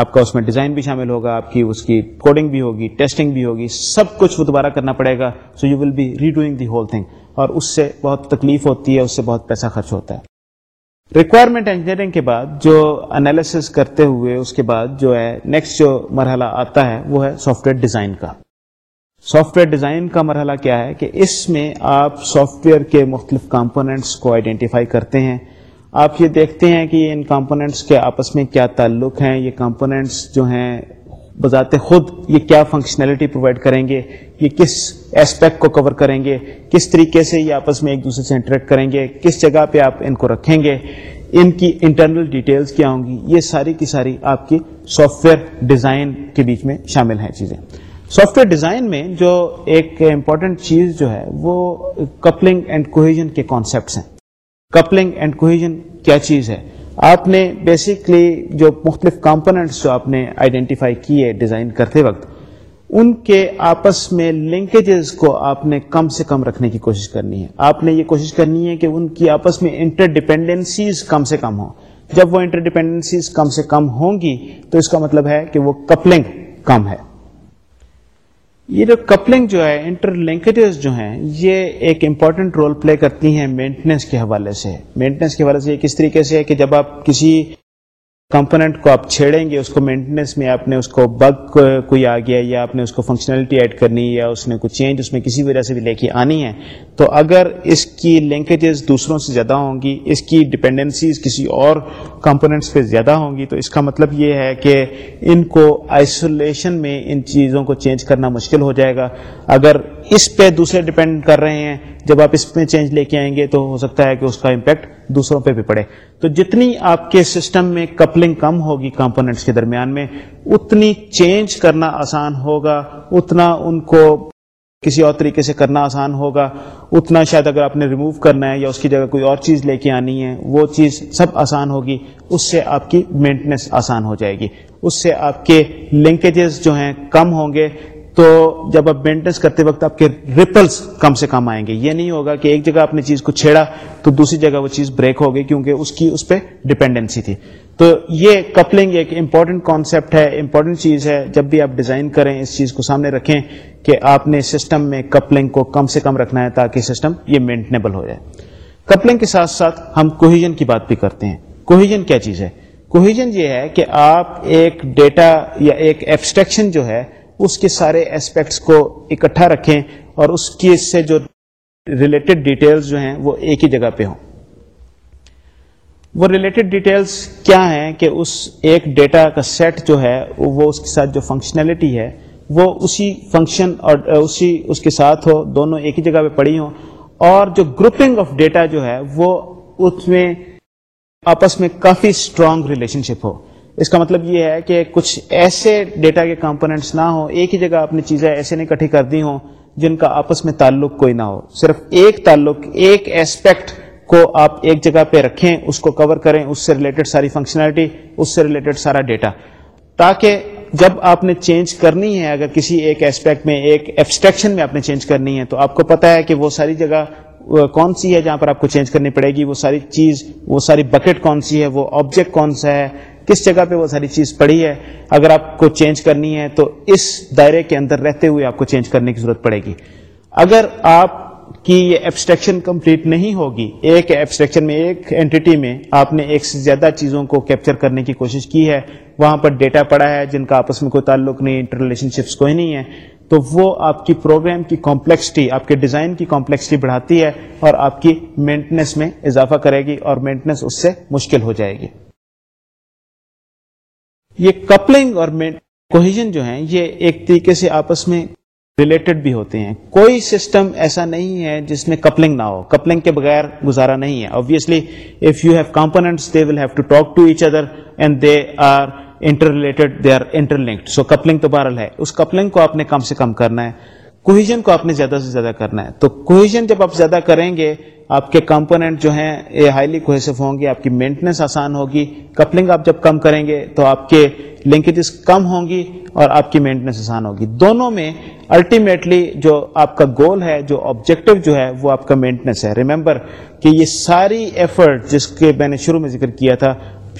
آپ کا اس میں ڈیزائن بھی شامل ہوگا آپ کی اس کی کوڈنگ بھی ہوگی ٹیسٹنگ بھی ہوگی سب کچھ وہ دوبارہ کرنا پڑے گا so you will be redoing the whole thing اور اس سے بہت تکلیف ہوتی ہے اس سے بہت پیسہ خرچ ہوتا ہے ریکوائرمنٹ انجینئرنگ کے بعد جو انالیس کرتے ہوئے اس کے بعد جو ہے نیکسٹ جو مرحلہ آتا ہے وہ ہے سافٹ ویئر ڈیزائن کا سافٹ ویئر ڈیزائن کا مرحلہ کیا ہے کہ اس میں آپ سافٹ ویئر کے مختلف کمپوننٹس کو آئیڈینٹیفائی کرتے ہیں آپ یہ دیکھتے ہیں کہ ان کمپوننٹس کے آپس میں کیا تعلق ہیں یہ کمپوننٹس جو ہیں بذات خود یہ کیا فنکشنلٹی پرووائڈ کریں گے یہ کس اسپیکٹ کو کور کریں گے کس طریقے سے یہ آپس میں ایک دوسرے سے انٹریکٹ کریں گے کس جگہ پہ آپ ان کو رکھیں گے ان کی انٹرنل ڈیٹیلز کیا ہوں گی یہ ساری کی ساری آپ کی سافٹ ویئر ڈیزائن کے بیچ میں شامل ہیں چیزیں سافٹ ویئر ڈیزائن میں جو ایک امپورٹنٹ چیز جو ہے وہ کپلنگ اینڈ کوہیجن کے کانسیپٹس ہیں کپلنگ اینڈ کوہیجن کیا چیز ہے آپ نے بیسکلی جو مختلف کمپوننٹس جو آپ نے آئیڈینٹیفائی کیے ڈیزائن کرتے وقت ان کے آپس میں لنکیجز کو آپ نے کم سے کم رکھنے کی کوشش کرنی ہے آپ نے یہ کوشش کرنی ہے کہ ان کی آپس میں انٹر ڈیپینڈنسیز کم سے کم ہوں جب وہ انٹر ڈیپینڈنسیز کم سے کم ہوں گی تو اس کا مطلب ہے کہ وہ کپلنگ کم ہے یہ جو کپلنگ جو ہے انٹر لنکیجز جو ہیں یہ ایک امپورٹنٹ رول پلے کرتی ہیں مینٹیننس کے حوالے سے مینٹیننس کے حوالے سے یہ کس طریقے سے ہے کہ جب آپ کسی کمپوننٹ کو آپ چھیڑیں گے اس کو مینٹیننس میں آپ نے اس کو بگ کوئی آ گیا یا آپ نے اس کو فنکشنلٹی ایڈ کرنی یا اس نے کوئی چینج اس میں کسی وجہ سے بھی لے کے آنی ہے تو اگر اس کی لنکیجز دوسروں سے زیادہ ہوں گی اس کی ڈپینڈنسیز کسی اور کمپوننٹس پہ زیادہ ہوں گی تو اس کا مطلب یہ ہے کہ ان کو آئسولیشن میں ان چیزوں کو چینج کرنا مشکل ہو جائے گا اگر اس پہ دوسرے ڈپینڈ کر رہے ہیں جب آپ اس میں چینج لے کے آئیں گے تو ہو سکتا ہے کہ اس کا امپیکٹ دوسروں پہ بھی پڑے تو جتنی آپ کے سسٹم میں کپلنگ کم ہوگی کمپوننٹس کے درمیان میں اتنی چینج کرنا آسان ہوگا اتنا ان کو کسی اور طریقے سے کرنا آسان ہوگا اتنا شاید اگر آپ نے ریموو کرنا ہے یا اس کی جگہ کوئی اور چیز لے کے آنی ہے وہ چیز سب آسان ہوگی اس سے آپ کی مینٹننس آسان ہو جائے گی اس سے آپ کے لنکیجز جو ہیں کم ہوں گے تو جب آپ مینٹنس کرتے وقت آپ کے ریپلس کم سے کم آئیں گے یہ نہیں ہوگا کہ ایک جگہ آپ نے چیز کو چھیڑا تو دوسری جگہ وہ چیز بریک ہو گئی کیونکہ اس کی اس پہ ڈپینڈنسی تھی تو یہ کپلنگ ایک امپورٹنٹ کانسیپٹ ہے امپورٹنٹ چیز ہے جب بھی آپ ڈیزائن کریں اس چیز کو سامنے رکھیں کہ آپ نے سسٹم میں کپلنگ کو کم سے کم رکھنا ہے تاکہ سسٹم یہ مینٹنیبل ہو جائے کپلنگ کے ساتھ ساتھ ہم کوہیجن کی بات بھی کرتے ہیں کوہیجن کیا چیز ہے کوہیجن یہ ہے کہ آپ ایک ڈیٹا یا ایک ایبسٹریکشن جو ہے اس کے سارے اسپیکٹس کو اکٹھا رکھیں اور اس کی جو ریلیٹڈ ڈیٹیلز جو ہیں وہ ایک ہی جگہ پہ ہوں وہ ریلیٹڈ ڈیٹیلز کیا ہیں کہ اس ایک ڈیٹا کا سیٹ جو ہے وہ اس کے ساتھ جو فنکشنلٹی ہے وہ اسی فنکشن اور اسی اس کے ساتھ ہو دونوں ایک ہی جگہ پہ پڑی ہوں اور جو گروپنگ آف ڈیٹا جو ہے وہ اس میں آپس میں کافی اسٹرانگ ریلیشن شپ ہو اس کا مطلب یہ ہے کہ کچھ ایسے ڈیٹا کے کمپوننٹس نہ ہوں ایک ہی جگہ اپنی چیزیں ایسے نے کٹھی کر دی ہوں جن کا آپس میں تعلق کوئی نہ ہو صرف ایک تعلق ایک ایسپیکٹ کو آپ ایک جگہ پہ رکھیں اس کو کور کریں اس سے ریلیٹڈ ساری فنکشنالٹی اس سے ریلیٹڈ سارا ڈیٹا تاکہ جب آپ نے چینج کرنی ہے اگر کسی ایک ایسپیکٹ میں ایک ایبسٹریکشن میں آپ نے چینج کرنی ہے تو آپ کو پتا ہے کہ وہ ساری جگہ کون سی ہے جہاں پر آپ کو چینج کرنی پڑے گی وہ ساری چیز وہ ساری بکٹ کون سی ہے وہ آبجیکٹ کون سا ہے جگہ پہ وہ ساری چیز پڑی ہے اگر آپ کو چینج کرنی ہے تو اس دائرے کے اندر رہتے ہوئے آپ کو چینج کرنے کی ضرورت پڑے گی اگر آپ کی یہ ایبسٹریکشن کمپلیٹ نہیں ہوگی ایک ایبسٹریکشن میں ایک میں آپ نے ایک سے زیادہ چیزوں کو کیپچر کرنے کی کوشش کی ہے وہاں پر ڈیٹا پڑا ہے جن کا آپس میں کوئی تعلق نہیں انٹر ریلیشن شپس کوئی نہیں ہے تو وہ آپ کی پروگرام کی کمپلیکسٹی آپ کے ڈیزائن کی کمپلیکسٹی بڑھاتی ہے اور آپ کی مینٹننس میں اضافہ کرے گی اور مینٹننس اس سے مشکل ہو جائے گی یہ کپلنگ اور کوہیجن جو ہیں یہ ایک طریقے سے آپس میں ریلیٹڈ بھی ہوتے ہیں کوئی سسٹم ایسا نہیں ہے جس میں کپلنگ نہ ہو کپلنگ کے بغیر گزارا نہیں ہے obviously if you have components they will have to talk to each other and they are interrelated they are interlinked so coupling تو بہرحال ہے اس کپلنگ کو آپ نے کم سے کم کرنا ہے کوہیجن کو آپ نے زیادہ سے زیادہ کرنا ہے تو کوہیجن جب آپ زیادہ کریں گے آپ کے کمپوننٹ جو ہیں یہ ہائیلی کوہیسو ہوں گے آپ کی مینٹننس آسان ہوگی کپلنگ آپ جب کم کریں گے تو آپ کے لنکیجز کم ہوں گی اور آپ کی مینٹننس آسان ہوگی دونوں میں الٹیمیٹلی جو آپ کا گول ہے جو آبجیکٹو جو ہے وہ آپ کا مینٹننس ہے ریمبر کہ یہ ساری ایفرٹ جس کے میں نے شروع میں ذکر کیا تھا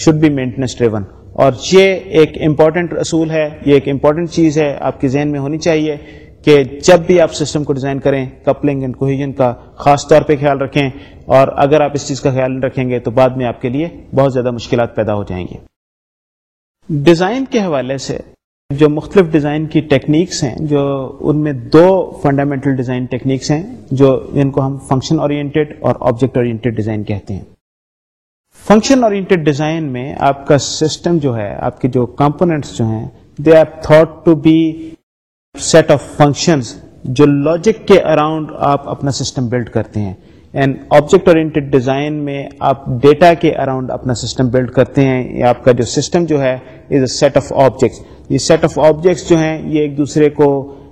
شوڈ بی مینٹیننس ڈریون اور یہ ایک امپورٹنٹ اصول ہے یہ ایک امپورٹنٹ چیز ہے آپ کے ذہن میں ہونی چاہیے کہ جب بھی آپ سسٹم کو ڈیزائن کریں کپلنگ اینڈ کوہیجن کا خاص طور پہ خیال رکھیں اور اگر آپ اس چیز کا خیال رکھیں گے تو بعد میں آپ کے لیے بہت زیادہ مشکلات پیدا ہو جائیں گے ڈیزائن کے حوالے سے جو مختلف ڈیزائن کی ٹیکنیکس ہیں جو ان میں دو فنڈامنٹل ڈیزائن ٹیکنیکس ہیں جو ان کو ہم فنکشن اورینٹیڈ اور آبجیکٹ اورینٹیڈ ڈیزائن کہتے ہیں فنکشن اورینٹیڈ ڈیزائن میں آپ کا سسٹم جو ہے آپ کے جو کمپوننٹس جو ہیں they are thought to be set of functions جو لاجک کے اراؤنڈ آپ اپنا سسٹم بلڈ کرتے ہیں اینڈ آبجیکٹ اورینٹیڈ ڈیزائن میں آپ ڈیٹا کے اراؤنڈ اپنا سسٹم بلڈ کرتے ہیں یا آپ کا جو سسٹم جو ہے is a set of objects یہ سیٹ آف آبجیکٹس جو ہیں یہ ایک دوسرے کو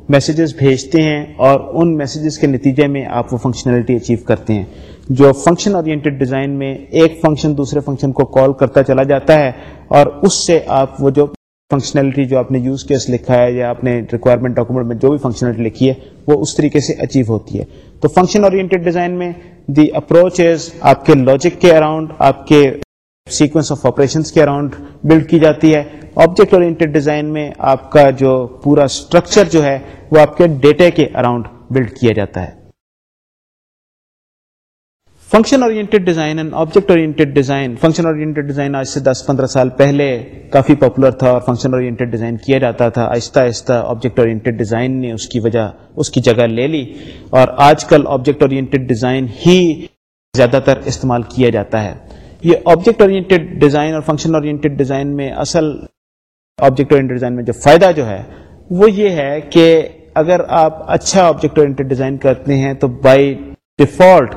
میسیجز بھیجتے ہیں اور ان میسیجز کے نتیجے میں آپ وہ فنکشنلٹی اچیو کرتے ہیں جو فنکشن اورینٹیڈ ڈیزائن میں ایک فنکشن دوسرے فنکشن کو کال کرتا چلا جاتا ہے اور اس سے آپ وہ جو فنکشنلٹی جو آپ نے یوز کیس لکھا ہے یا آپ نے ریکوائرمنٹ ڈاکومنٹ میں جو بھی فنکشنلٹی لکھی ہے وہ اس طریقے سے اچیو ہوتی ہے تو فنکشن اورینٹیڈ ڈیزائن میں دی اپروچ از آپ کے لاجک کے اراؤنڈ آپ کے سیکوینس آف آپریشنس کے اراؤنڈ بلڈ کی جاتی ہے آبجیکٹ اور ڈیزائن میں آپ کا جو پورا اسٹرکچر جو ہے وہ آپ کے ڈیٹا کے اراؤنڈ بلڈ کیا جاتا ہے function oriented design and object oriented design function oriented design آج سے دس پندرہ سال پہلے کافی پاپولر تھا اور فنکشن اورینٹیڈ ڈیزائن کیا جاتا تھا آہستہ آہستہ آبجیکٹ اورینٹیڈ ڈیزائن نے اس کی وجہ اس کی جگہ لے لی اور آج کل آبجیکٹ اورینٹیڈ ڈیزائن ہی زیادہ تر استعمال کیا جاتا ہے یہ آبجیکٹ اورینٹیڈ ڈیزائن اور فنکشن اورینٹیڈ ڈیزائن میں اصل آبجیکٹ اورینٹیڈ ڈیزائن میں جو فائدہ جو ہے وہ یہ ہے کہ اگر آپ اچھا آبجیکٹ اورینٹیڈ ڈیزائن کرتے ہیں تو بائی ڈیفالٹ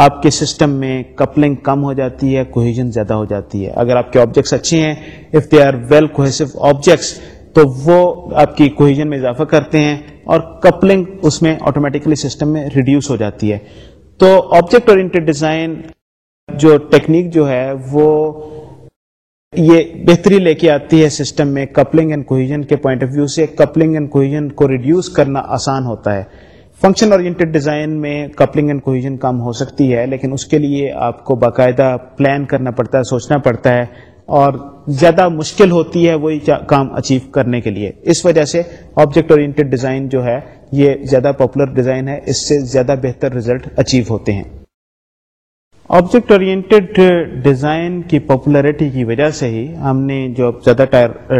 آپ کے سسٹم میں کپلنگ کم ہو جاتی ہے کوہیجن زیادہ ہو جاتی ہے اگر آپ کے آبجیکٹس اچھے ہیں if they are well cohesive objects تو وہ آپ کی کوہیجن میں اضافہ کرتے ہیں اور کپلنگ اس میں آٹومیٹیکلی سسٹم میں ریڈیوس ہو جاتی ہے تو آبجیکٹ اور انٹر ڈیزائن جو ٹیکنیک جو ہے وہ یہ بہتری لے کے آتی ہے سسٹم میں کپلنگ اینڈ کوہیجن کے پوائنٹ آف ویو سے کپلنگ اینڈ کوہیجن کو ریڈیوس کرنا آسان ہوتا ہے فنکشن اورینٹیڈ ڈیزائن میں کپلنگ اینڈ کوہیجن کام ہو سکتی ہے لیکن اس کے لیے آپ کو باقاعدہ پلان کرنا پڑتا ہے سوچنا پڑتا ہے اور زیادہ مشکل ہوتی ہے وہی کام اچیو کرنے کے لیے اس وجہ سے آبجیکٹ اورینٹیڈ ڈیزائن جو ہے یہ زیادہ پاپولر ڈیزائن ہے اس سے زیادہ بہتر ریزلٹ اچیو ہوتے ہیں آبجیکٹ اورینٹیڈ ڈیزائن کی پاپولرٹی کی وجہ سے ہی ہم نے جو زیادہ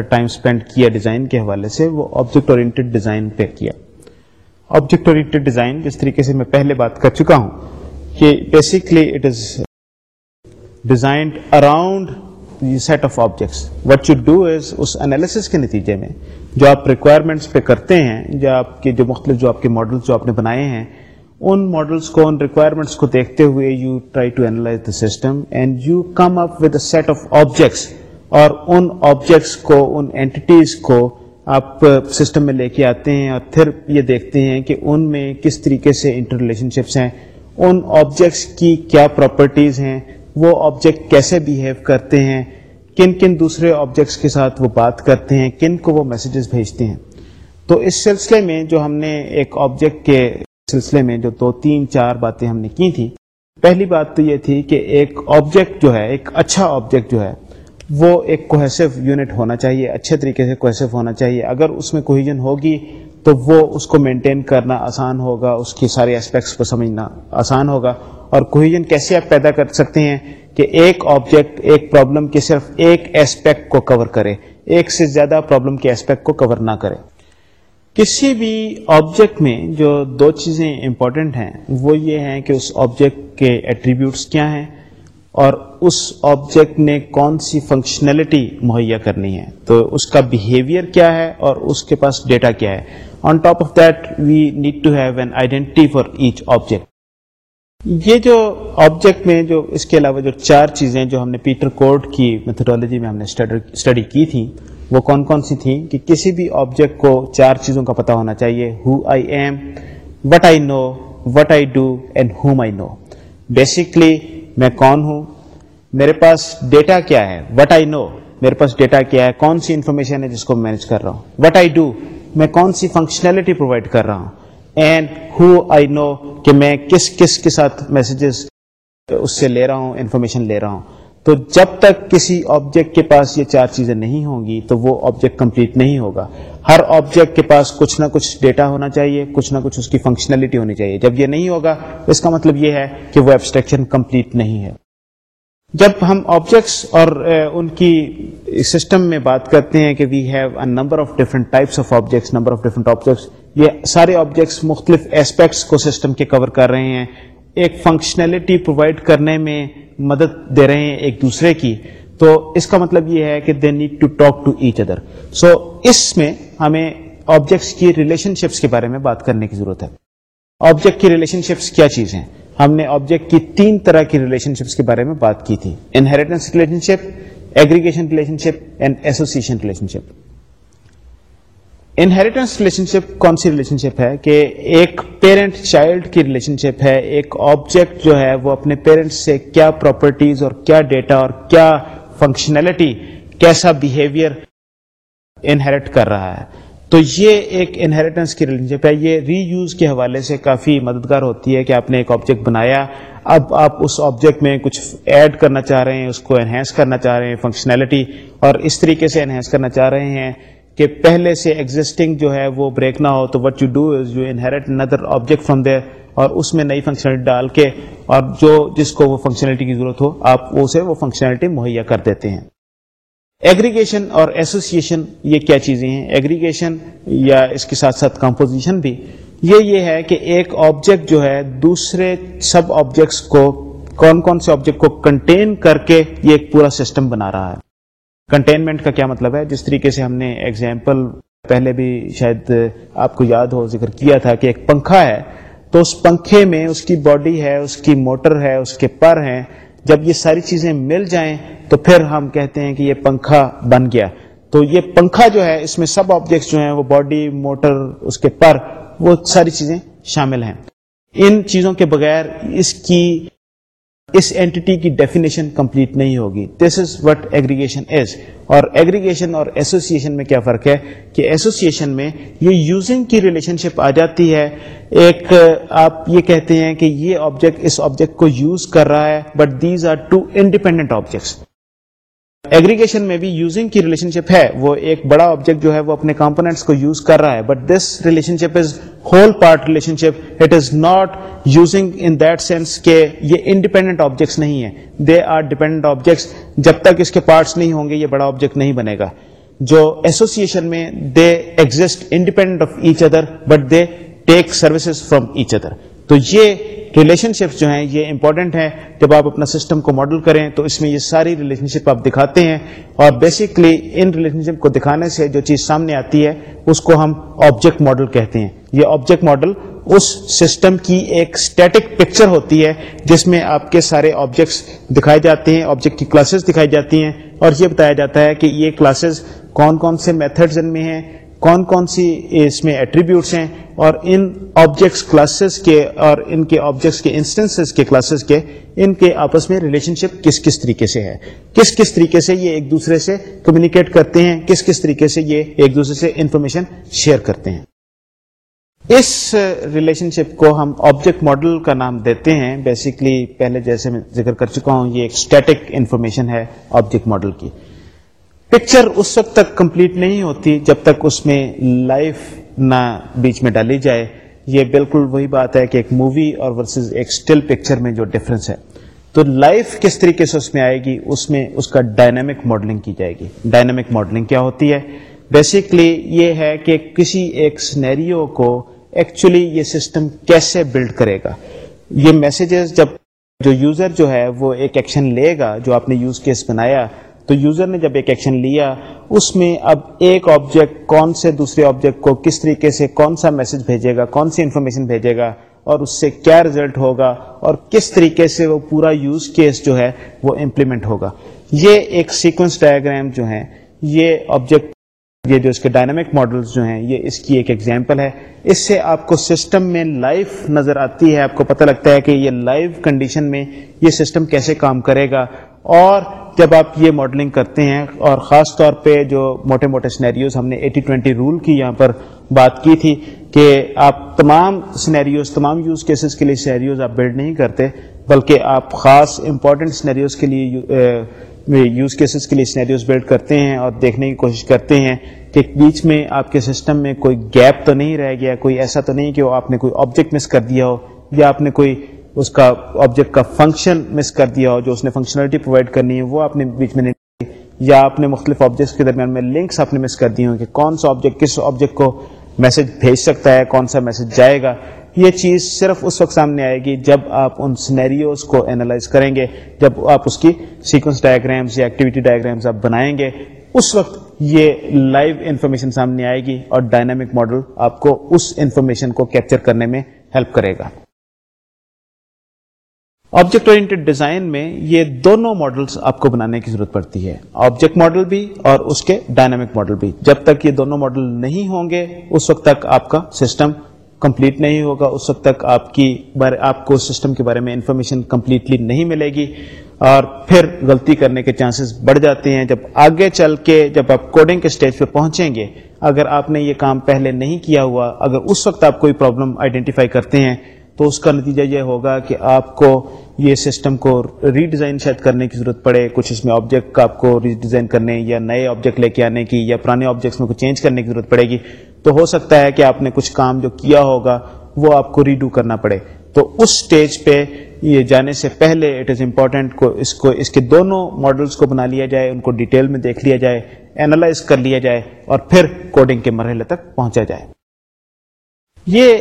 ٹائم اسپینڈ کیا ڈیزائن کے حوالے سے وہ آبجیکٹ اورینٹیڈ ڈیزائن پہ کیا آبجیکٹ ڈیزائن جس طریقے سے میں پہلے بات کر چکا ہوں کہ basically it is designed around set of objects what you do is us analysis کے نتیجے میں جو آپ ریکوائرمنٹس پہ کرتے ہیں یا آپ کے جو مختلف جو آپ کے ماڈل جو آپ نے بنائے ہیں ان ماڈلس کو ان ریکوائرمنٹس کو دیکھتے ہوئے you try to analyze the system and you come up with a set of objects اور ان آبجیکٹس کو ان اینٹیز کو آپ سسٹم میں لے کے آتے ہیں اور پھر یہ دیکھتے ہیں کہ ان میں کس طریقے سے انٹر ریلیشن شپس ہیں ان آبجیکٹس کی کیا پراپرٹیز ہیں وہ آبجیکٹ کیسے بیہیو کرتے ہیں کن کن دوسرے آبجیکٹس کے ساتھ وہ بات کرتے ہیں کن کو وہ میسیجز بھیجتے ہیں تو اس سلسلے میں جو ہم نے ایک آبجیکٹ کے سلسلے میں جو دو تین چار باتیں ہم نے کی تھیں پہلی بات تو یہ تھی کہ ایک آبجیکٹ جو ہے ایک اچھا آبجیکٹ جو ہے وہ ایک کوہیسو یونٹ ہونا چاہیے اچھے طریقے سے کوہیسو ہونا چاہیے اگر اس میں کوہیجن ہوگی تو وہ اس کو مینٹین کرنا آسان ہوگا اس کی سارے اسپیکٹس کو سمجھنا آسان ہوگا اور کوہیجن کیسے آپ پیدا کر سکتے ہیں کہ ایک آبجیکٹ ایک پرابلم کے صرف ایک اسپیکٹ کو کور کرے ایک سے زیادہ پرابلم کے اسپیکٹ کو کور نہ کرے کسی بھی آبجیکٹ میں جو دو چیزیں امپورٹنٹ ہیں وہ یہ ہیں کہ اس آبجیکٹ کے ایٹریبیوٹس کیا ہیں اور اس آبجیکٹ نے کون سی فنکشنلٹی مہیا کرنی ہے تو اس کا بہیویئر کیا ہے اور اس کے پاس ڈیٹا کیا ہے on top of that we need to have an identity for each object یہ جو آبجیکٹ میں جو اس کے علاوہ جو چار چیزیں جو ہم نے پیٹر کوڈ کی میتھڈالوجی میں ہم نے اسٹڈی کی تھیں وہ کون کون سی تھیں کہ کسی بھی آبجیکٹ کو چار چیزوں کا پتہ ہونا چاہیے who I am what I know what I do and whom I know basically میں کون ہوں میرے پاس ڈیٹا کیا ہے وٹ آئی نو میرے پاس ڈیٹا کیا ہے کون سی انفارمیشن ہے جس کو مینج کر رہا ہوں وٹ آئی ڈو میں کون سی فنکشنلٹی پرووائڈ کر رہا ہوں اینڈ ہو آئی نو کہ میں کس کس کے ساتھ میسجز اس سے لے رہا ہوں انفارمیشن لے رہا ہوں تو جب تک کسی آبجیکٹ کے پاس یہ چار چیزیں نہیں ہوں گی تو وہ آبجیکٹ کمپلیٹ نہیں ہوگا ہر آبجیکٹ کے پاس کچھ نہ کچھ ڈیٹا ہونا چاہیے کچھ نہ کچھ اس کی فنکشنلٹی ہونی چاہیے جب یہ نہیں ہوگا اس کا مطلب یہ ہے کہ وہ ایبسٹریکشن کمپلیٹ نہیں ہے جب ہم آبجیکٹس اور ان کی سسٹم میں بات کرتے ہیں کہ we have a number of different types of objects number of different objects یہ سارے آبجیکٹس مختلف اسپیکٹس کو سسٹم کے کور کر رہے ہیں ایک فنکشنلٹی پرووائڈ کرنے میں مدد دے رہے ہیں ایک دوسرے کی تو اس کا مطلب یہ ہے کہ they need to talk to each other so اس میں ہمیں آبجیکٹس کی ریلیشن شپس کے بارے میں بات کرنے کی ضرورت ہے آبجیکٹ کی ریلیشن شپس کیا چیز ہیں ہم نے آبجیکٹ کی تین طرح کی ریلیشن شپس کے بارے میں بات کی تھی inheritance relationship aggregation relationship and association relationship inheritance relationship کون سی ریلیشن شپ ہے کہ ایک پیرنٹ چائلڈ کی ریلیشن شپ ہے ایک آبجیکٹ جو ہے وہ اپنے پیرنٹ سے کیا پراپرٹیز اور کیا ڈیٹا اور کیا فنکشنلٹی کیسا بہیویئر انہیریٹ کر رہا ہے تو یہ ایک انہریٹنس کی ریلیشن شپ ہے یہ ری یوز کے حوالے سے کافی مددگار ہوتی ہے کہ آپ نے ایک آبجیکٹ بنایا اب آپ اس آبجیکٹ میں کچھ ایڈ کرنا چاہ رہے ہیں اس کو انہینس کرنا چاہ رہے ہیں فنکشنلٹی اور اس طریقے سے انہینس کرنا چاہ رہے ہیں کہ پہلے سے ایگزٹنگ جو ہے وہ بریک نہ ہو تو what you do is you inherit another object from there اور اس میں نئی فنکشنلٹی ڈال کے اور جو جس کو وہ فنکشنلٹی کی ضرورت ہو آپ اسے وہ فنکشنلٹی مہیا کر دیتے ہیں ایگریگیشن اور ایسوسیشن یہ کیا چیزیں ہیں ایگریگیشن یا اس کے ساتھ ساتھ کمپوزیشن بھی یہ یہ ہے کہ ایک آبجیکٹ جو ہے دوسرے سب آبجیکٹس کو کون کون سے آبجیکٹ کو کنٹین کر کے یہ ایک پورا سسٹم بنا رہا ہے کنٹینمنٹ کا کیا مطلب ہے جس طریقے سے ہم نے ایگزامپل پہلے بھی شاید آپ کو یاد ہو ذکر کیا تھا کہ ایک پنکھا ہے تو اس پنکھے میں اس کی باڈی ہے اس کی موٹر ہے اس کے پر ہیں جب یہ ساری چیزیں مل جائیں تو پھر ہم کہتے ہیں کہ یہ پنکھا بن گیا تو یہ پنکھا جو ہے اس میں سب آبجیکٹس جو ہیں وہ باڈی موٹر اس کے پر وہ ساری چیزیں شامل ہیں ان چیزوں کے بغیر اس کی اس اینٹی کی ڈیفینیشن کمپلیٹ نہیں ہوگی دس از وٹ ایگریگیشن از اور ایگریگیشن اور ایسوسیشن میں کیا فرق ہے کہ ایسوسیشن میں یہ یوزنگ کی ریلیشن شپ آ جاتی ہے ایک آپ یہ کہتے ہیں کہ یہ آبجیکٹ اس آبجیکٹ کو یوز کر رہا ہے but these are two independent objects aggregation میں بھی یوزنگ کی ریلیشن شپ ہے وہ ایک بڑا آبجیکٹ جو ہے وہ اپنے کمپونیٹس کو یوز کر رہا ہے but this relationship is whole part relationship it is not using in that sense کہ یہ انڈیپینڈنٹ آبجیکٹس نہیں ہیں دے آر ڈیپینڈنٹ آبجیکٹس جب تک اس کے پارٹس نہیں ہوں گے یہ بڑا آبجیکٹ نہیں بنے گا جو ایسوسیشن میں they exist independent of each other but they take services from each other تو یہ ریلیشن شپ جو ہیں یہ امپورٹنٹ ہیں جب آپ اپنا سسٹم کو ماڈل کریں تو اس میں یہ ساری ریلیشن شپ آپ دکھاتے ہیں اور بیسکلی ان ریلیشن شپ کو دکھانے سے جو چیز سامنے آتی ہے اس کو ہم آبجیکٹ ماڈل کہتے ہیں یہ آبجیکٹ ماڈل اس سسٹم کی ایک اسٹیٹک پکچر ہوتی ہے جس میں آپ کے سارے آبجیکٹس دکھائے جاتے ہیں آبجیکٹ کی کلاسز دکھائی جاتی ہیں اور یہ بتایا جاتا ہے کہ یہ کلاسز کون کون سے میتھڈز ان میں ہیں کون کون سی اس میں ایٹریبیوٹس ہیں اور ان آبجیکٹس کلاسز کے اور ان کے آبجیکٹس کے انسٹنسز کے کلاسز کے ان کے آپس میں ریلیشن شپ کس کس طریقے سے ہے کس کس طریقے سے یہ ایک دوسرے سے کمیونیکیٹ کرتے ہیں کس کس طریقے سے یہ ایک دوسرے سے انفارمیشن شیئر کرتے ہیں اس ریلیشن شپ کو ہم آبجیکٹ ماڈل کا نام دیتے ہیں بیسیکلی پہلے جیسے میں ذکر کر چکا ہوں یہ ایک اسٹیٹک انفارمیشن ہے آبجیکٹ ماڈل کی پکچر اس وقت تک کمپلیٹ نہیں ہوتی جب تک اس میں لائف نہ بیچ میں ڈالی جائے یہ بالکل وہی بات ہے کہ ایک مووی اور ورسز ایک پکچر میں جو ڈفرنس ہے تو لائف کس طریقے سے اس اس اس میں میں آئے گی کا ڈائنامک ماڈلنگ کی جائے گی ڈائنامک ماڈلنگ کیا ہوتی ہے بیسیکلی یہ ہے کہ کسی ایک سنیریو کو ایکچولی یہ سسٹم کیسے بلڈ کرے گا یہ میسیجز جب جو یوزر جو ہے وہ ایک ایکشن لے گا جو آپ نے یوز کیس بنایا تو یوزر نے جب ایک ایکشن لیا اس میں اب ایک آبجیکٹ کون سے دوسرے آبجیکٹ کو کس طریقے سے کون سا میسج بھیجے گا کون سی انفارمیشن بھیجے گا اور اس سے کیا ریزلٹ ہوگا اور کس طریقے سے وہ وہ پورا یوز کیس جو ہے امپلیمنٹ ہوگا یہ ایک سیکوینس ڈائگرام جو ہے یہ آبجیکٹ یہ جو اس کے ڈائنامک ماڈلز جو ہیں یہ اس کی ایک ایگزامپل ہے اس سے آپ کو سسٹم میں لائف نظر آتی ہے آپ کو پتہ لگتا ہے کہ یہ لائف کنڈیشن میں یہ سسٹم کیسے کام کرے گا اور جب آپ یہ ماڈلنگ کرتے ہیں اور خاص طور پہ جو موٹے موٹے سنیریوز ہم نے ایٹی ٹوینٹی رول کی یہاں پر بات کی تھی کہ آپ تمام سنیریوز تمام یوز کیسز کے لیے سنیریوز آپ بلڈ نہیں کرتے بلکہ آپ خاص امپورٹنٹ سنیریوز کے لیے یوز کیسز کے لیے سنیریوز بلڈ کرتے ہیں اور دیکھنے کی کوشش کرتے ہیں کہ بیچ میں آپ کے سسٹم میں کوئی گیپ تو نہیں رہ گیا کوئی ایسا تو نہیں کہ وہ آپ نے کوئی آبجیکٹ مس کر دیا ہو یا آپ نے کوئی اس کا آبجیکٹ کا فنکشن مس کر دیا ہو جو اس نے فنکشنلٹی پرووائڈ کرنی ہے وہ آپ نے بیچ میں نہیں یا آپ نے مختلف آبجیکٹس کے درمیان میں لنکس آپ نے مس کر دی ہوں کہ کون سا آبجیکٹ کس آبجیکٹ کو میسج بھیج سکتا ہے کون سا میسج جائے گا یہ چیز صرف اس وقت سامنے آئے گی جب آپ ان سینیریوز کو انالائز کریں گے جب آپ اس کی سیکوینس ڈائگرامس یا ایکٹیویٹی ڈائگرامس آپ بنائیں گے اس وقت یہ لائیو انفارمیشن سامنے آئے گی اور ڈائنامک ماڈل آپ کو اس انفارمیشن کو کیپچر کرنے میں ہیلپ کرے گا آبجیکٹ آبجیکٹورنٹ ڈیزائن میں یہ دونوں ماڈلس آپ کو بنانے کی ضرورت پڑتی ہے آبجیکٹ ماڈل بھی اور اس کے ڈائنامک ماڈل بھی جب تک یہ دونوں ماڈل نہیں ہوں گے اس وقت تک آپ کا سسٹم کمپلیٹ نہیں ہوگا اس وقت تک آپ کی آپ کو سسٹم کے بارے میں انفارمیشن کمپلیٹلی نہیں ملے گی اور پھر غلطی کرنے کے چانسز بڑھ جاتے ہیں جب آگے چل کے جب آپ کوڈنگ کے اسٹیج پہ پہنچیں گے اگر آپ نے یہ کام پہلے نہیں کیا ہوا اگر اس وقت آپ کوئی پرابلم آئیڈینٹیفائی کرتے ہیں تو اس کا نتیجہ یہ ہوگا کہ آپ کو یہ سسٹم کو ری ڈیزائن شاید کرنے کی ضرورت پڑے کچھ اس میں آبجیکٹ کا آپ کو ری ڈیزائن کرنے یا نئے آبجیکٹ لے کے آنے کی یا پرانے آبجیکٹس میں کو چینج کرنے کی ضرورت پڑے گی تو ہو سکتا ہے کہ آپ نے کچھ کام جو کیا ہوگا وہ آپ کو ریڈو کرنا پڑے تو اس سٹیج پہ یہ جانے سے پہلے اٹ از امپورٹنٹ کو اس کو اس کے دونوں ماڈلس کو بنا لیا جائے ان کو ڈیٹیل میں دیکھ لیا جائے اینالائز کر لیا جائے اور پھر کوڈنگ کے مرحلے تک پہنچا جائے یہ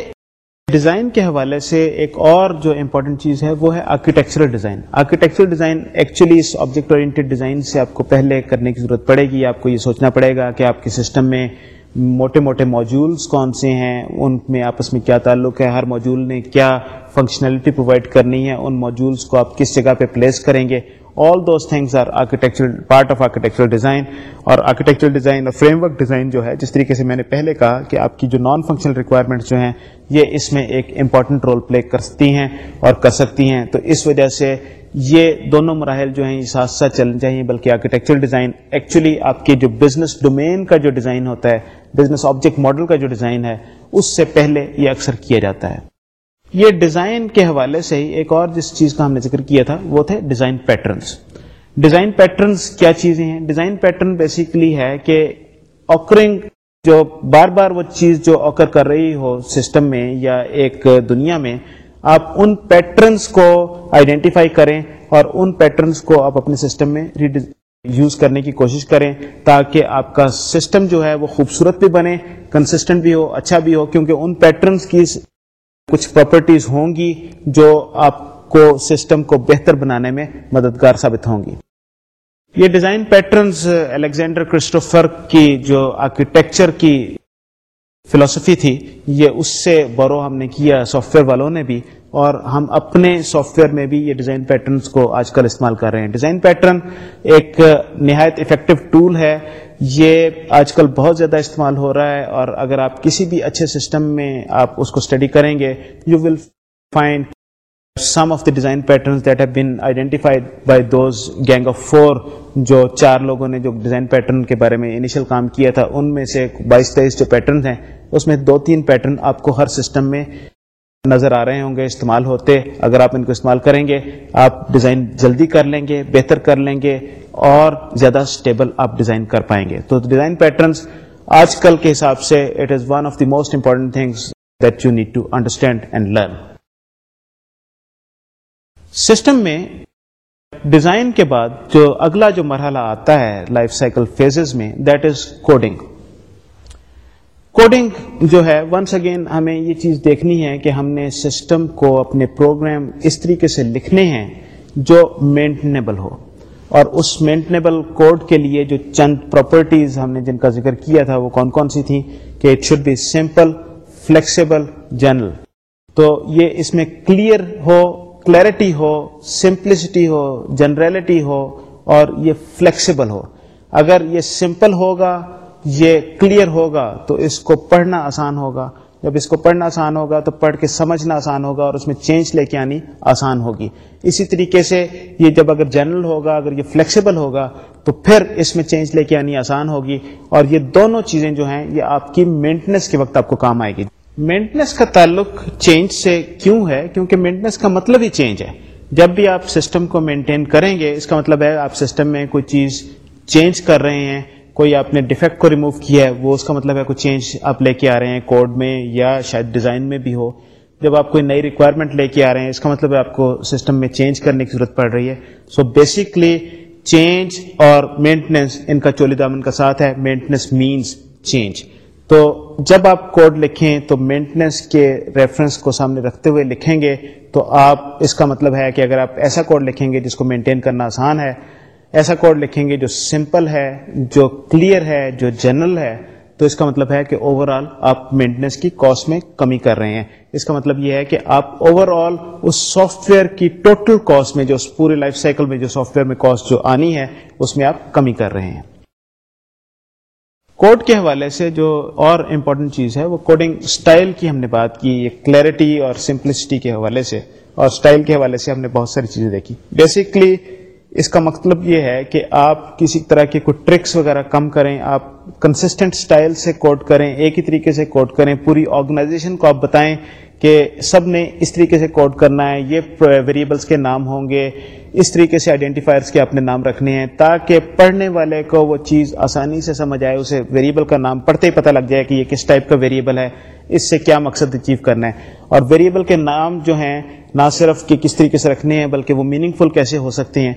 ڈیزائن کے حوالے سے ایک اور جو امپورٹنٹ چیز ہے وہ ہے architectural design architectural design actually اس آبجیکٹ اور ڈیزائن سے آپ کو پہلے کرنے کی ضرورت پڑے گی آپ کو یہ سوچنا پڑے گا کہ آپ کے سسٹم میں موٹے موٹے موجولس کون سے ہیں ان میں آپس میں کیا تعلق ہے ہر موجول نے کیا فنکشنلٹی پرووائڈ کرنی ہے ان موجولس کو آپ کس جگہ پہ پلیس کریں گے all those things are architectural part of architectural design اور آرکیٹیکچرل ڈیزائن اور فریم ورک ڈیزائن جو ہے جس طریقے سے میں نے پہلے کہا کہ آپ کی جو نان فنکشنل ریکوائرمنٹس جو ہیں یہ اس میں ایک امپارٹنٹ رول پلے کرتی ہیں اور کر سکتی ہیں تو اس وجہ سے یہ دونوں مراحل جو یہ ساتھ ساتھ چلنے چاہیے بلکہ آرکیٹیکچرل ڈیزائن ایکچولی آپ کے جو بزنس ڈومین کا جو ڈیزائن ہوتا ہے بزنس آبجیکٹ ماڈل کا جو ڈیزائن ہے اس سے پہلے یہ اکثر کیا جاتا ہے یہ ڈیزائن کے حوالے سے ہی ایک اور جس چیز کا ہم نے ذکر کیا تھا وہ تھے ڈیزائن پیٹرنس ڈیزائن پیٹرنس کیا چیزیں ہیں ڈیزائن پیٹرن بیسیکلی ہے کہ آکرنگ جو بار بار وہ چیز جو آکر کر رہی ہو سسٹم میں یا ایک دنیا میں آپ ان پیٹرنس کو آئیڈینٹیفائی کریں اور ان پیٹرنس کو آپ اپنے سسٹم میں ریڈیز یوز کرنے کی کوشش کریں تاکہ آپ کا سسٹم جو ہے وہ خوبصورت بھی بنے کنسسٹنٹ بھی ہو اچھا بھی ہو کیونکہ ان پیٹرنس کی کچھ پراپرٹیز ہوں گی جو آپ کو سسٹم کو بہتر بنانے میں مددگار ثابت ہوں گی یہ ڈیزائن پیٹرنس الیگزینڈر کرسٹوفر کی جو آرکیٹیکچر کی فلاسفی تھی یہ اس سے برو ہم نے کیا سافٹ ویئر والوں نے بھی اور ہم اپنے سافٹ ویئر میں بھی یہ ڈیزائن پیٹرنز کو آج کل استعمال کر رہے ہیں ڈیزائن پیٹرن ایک نہایت افیکٹو ٹول ہے یہ آج کل بہت زیادہ استعمال ہو رہا ہے اور اگر آپ کسی بھی اچھے سسٹم میں آپ اس کو اسٹڈی کریں گے you will find some of the design that have been identified by those gang of four جو چار لوگوں نے جو ڈیزائن پیٹرن کے بارے میں انیشیل کام کیا تھا ان میں سے بائیس تیئیس جو پیٹرنز ہیں اس میں دو تین پیٹرن آپ کو ہر سسٹم میں نظر آ رہے ہوں گے استعمال ہوتے اگر آپ ان کو استعمال کریں گے آپ ڈیزائن جلدی کر لیں گے بہتر کر لیں گے اور زیادہ اسٹیبل آپ ڈیزائن کر پائیں گے تو ڈیزائن پیٹرنس آج کل کے حساب سے it is one of the most important things that you need to understand and learn system میں ڈیزائن کے بعد جو اگلا جو مرحلہ آتا ہے لائف سائیکل فیزز میں دیٹ از کوڈنگ کوڈنگ جو ہے ونس اگین ہمیں یہ چیز دیکھنی ہے کہ ہم نے سسٹم کو اپنے پروگرام اس طریقے سے لکھنے ہیں جو مینٹنیبل ہو اور اس مینٹنیبل کوڈ کے لیے جو چند پراپرٹیز ہم نے جن کا ذکر کیا تھا وہ کون کون سی تھی کہ it should be simple flexible general تو یہ اس میں کلیئر ہو کلیرٹی ہو سمپلسٹی ہو جنریلٹی ہو اور یہ فلیکسیبل ہو اگر یہ سمپل ہوگا یہ کلیئر ہوگا تو اس کو پڑھنا آسان ہوگا جب اس کو پڑھنا آسان ہوگا تو پڑھ کے سمجھنا آسان ہوگا اور اس میں چینج لے کے آنی آسان ہوگی اسی طریقے سے یہ جب اگر جنرل ہوگا اگر یہ فلیکسیبل ہوگا تو پھر اس میں چینج لے کے آنی آسان ہوگی اور یہ دونوں چیزیں جو ہیں یہ آپ کی مینٹننس کے وقت آپ کو کام آئے گی مینٹننس کا تعلق چینج سے کیوں ہے کیونکہ مینٹننس کا مطلب ہی چینج ہے جب بھی آپ سسٹم کو مینٹین کریں گے اس کا مطلب ہے آپ سسٹم میں کوئی چیز چینج کر رہے ہیں کوئی آپ نے ڈیفیکٹ کو ریموو کیا ہے وہ اس کا مطلب ہے کوئی چینج آپ لے کے آ رہے ہیں کوڈ میں یا شاید ڈیزائن میں بھی ہو جب آپ کوئی نئی ریکوائرمنٹ لے کے آ رہے ہیں اس کا مطلب ہے آپ کو سسٹم میں چینج کرنے کی ضرورت پڑ رہی ہے سو بیسکلی چینج اور مینٹننس ان کا چولی دامن کا ساتھ ہے مینٹننس مینس چینج تو جب آپ کوڈ لکھیں تو مینٹننس کے ریفرنس کو سامنے رکھتے ہوئے لکھیں گے تو آپ اس کا مطلب ہے کہ اگر آپ ایسا کوڈ لکھیں گے جس کو مینٹین کرنا آسان ہے ایسا کوڈ لکھیں گے جو سمپل ہے جو کلیئر ہے جو جنرل ہے تو اس کا مطلب ہے کہ اوور آل آپ مینٹینس کی کاسٹ میں کمی کر رہے ہیں اس کا مطلب یہ ہے کہ آپ اوور آل اس سافٹ ویئر کی ٹوٹل کاسٹ میں جو پورے لائف سائیکل میں جو سافٹ ویئر میں کاسٹ جو آنی ہے اس میں آپ کمی کر رہے ہیں کوڈ کے حوالے سے جو اور امپورٹنٹ چیز ہے وہ کوڈنگ اسٹائل کی ہم نے بات کی یہ کلیئرٹی اور سمپلسٹی کے حوالے سے اور اسٹائل کے حوالے سے ہم نے بہت ساری چیزیں دیکھی بیسکلی اس کا مطلب یہ ہے کہ آپ کسی طرح کے کوئی ٹرکس وغیرہ کم کریں آپ کنسسٹنٹ اسٹائل سے کوٹ کریں ایک ہی طریقے سے کوٹ کریں پوری آرگنائزیشن کو آپ بتائیں کہ سب نے اس طریقے سے کوڈ کرنا ہے یہ ویریبلس کے نام ہوں گے اس طریقے سے آئیڈینٹیفائرس کے اپنے نام رکھنے ہیں تاکہ پڑھنے والے کو وہ چیز آسانی سے سمجھ آئے اسے ویریبل کا نام پڑھتے ہی پتہ لگ جائے کہ یہ کس ٹائپ کا ویریبل ہے اس سے کیا مقصد اچیو کرنا ہے اور ویریبل کے نام جو ہیں نہ صرف کہ کس طریقے سے رکھنے ہیں بلکہ وہ میننگ فل کیسے ہو سکتے ہیں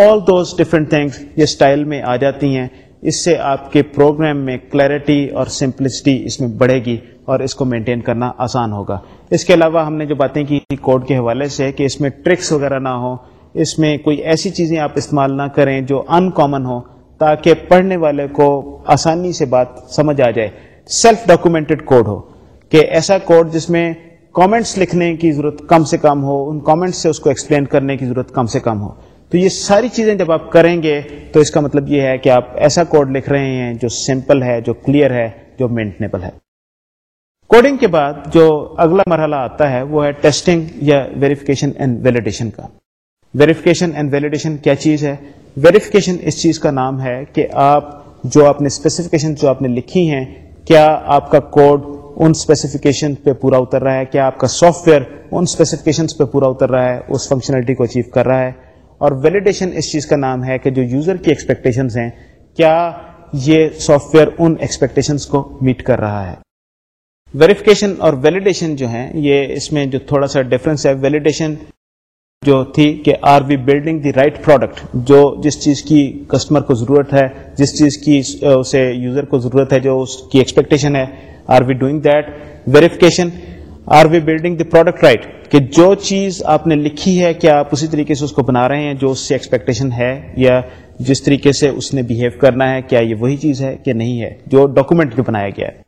آل دوز ڈفرینٹ تھنگس یہ اسٹائل میں آ جاتی ہیں اس سے آپ کے پروگرام میں کلیئرٹی اور سمپلسٹی اس میں بڑھے گی اور اس کو مینٹین کرنا آسان ہوگا اس کے علاوہ ہم نے جو باتیں کی کوڈ کے حوالے سے کہ اس میں ٹرکس وغیرہ نہ ہوں اس میں کوئی ایسی چیزیں آپ استعمال نہ کریں جو ان کامن ہو تاکہ پڑھنے والے کو آسانی سے بات سمجھ آ جائے سیلف ڈاکومنٹڈ کوڈ ہو کہ ایسا کوڈ جس میں کامنٹس لکھنے کی ضرورت کم سے کم ہو ان کامنٹس سے اس کو ایکسپلین کرنے کی ضرورت کم سے کم ہو تو یہ ساری چیزیں جب آپ کریں گے تو اس کا مطلب یہ ہے کہ آپ ایسا کوڈ لکھ رہے ہیں جو سمپل ہے جو کلیئر ہے جو مینٹنیبل ہے کوڈنگ کے بعد جو اگلا مرحلہ آتا ہے وہ ہے ٹیسٹنگ یا ویریفیکیشن اینڈ ویلیڈیشن کا ویریفیکیشن اینڈ ویلیڈیشن کیا چیز ہے ویریفیکیشن اس چیز کا نام ہے کہ آپ جو آپ نے اسپیسیفکیشن جو آپ نے لکھی ہیں کیا آپ کا کوڈ ان اسپیسیفکیشن پہ پورا اتر رہا ہے کیا آپ کا سافٹ ویئر ان اسپیسیفکیشن پہ پورا اتر رہا ہے اس فنکشنلٹی کو اچیو کر رہا ہے اور ویلیڈیشن اس چیز کا نام ہے کہ جو یوزر کی ایکسپیکٹیشنز ہیں کیا یہ سافٹ ویئر ان کو میٹ کر رہا ہے ویریفکیشن اور ویلیڈیشن جو ہیں یہ اس میں جو تھوڑا سا ڈفرینس ہے ویلیڈیشن جو تھی کہ are we building the right product جو جس چیز کی کسٹمر کو ضرورت ہے جس چیز کی اسے یوزر کو ضرورت ہے جو اس کی ایکسپیکٹیشن ہے are we doing that verification are we building the product right کہ جو چیز آپ نے لکھی ہے کیا آپ اسی طریقے سے اس کو بنا رہے ہیں جو اس سے ایکسپیکٹیشن ہے یا جس طریقے سے اس نے بہیو کرنا ہے کیا یہ وہی چیز ہے کہ نہیں ہے جو ڈاکومنٹ جو بنایا گیا ہے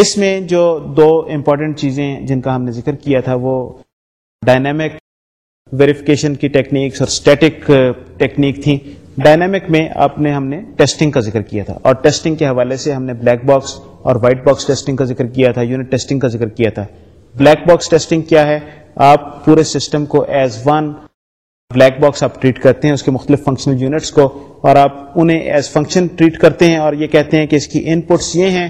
اس میں جو دو امپورٹنٹ چیزیں جن کا ہم نے ذکر کیا تھا وہ ڈائنامک ویریفیکیشن کی ٹیکنیکس اور اسٹیٹک ٹیکنیک uh, تھیں ڈائنامک میں آپ نے ہم نے ٹیسٹنگ کا ذکر کیا تھا اور ٹیسٹنگ کے حوالے سے ہم نے بلیک باکس اور وائٹ باکس ٹیسٹنگ کا ذکر کیا تھا یونٹ ٹیسٹنگ کا ذکر کیا تھا بلیک باکس ٹیسٹنگ کیا ہے آپ پورے سسٹم کو ایز ون بلیک باکس آپ ٹریٹ کرتے ہیں اس کے مختلف فنکشنل یونٹس کو اور آپ انہیں ایز فنکشن ٹریٹ کرتے ہیں اور یہ کہتے ہیں کہ اس کی ان پٹس یہ ہیں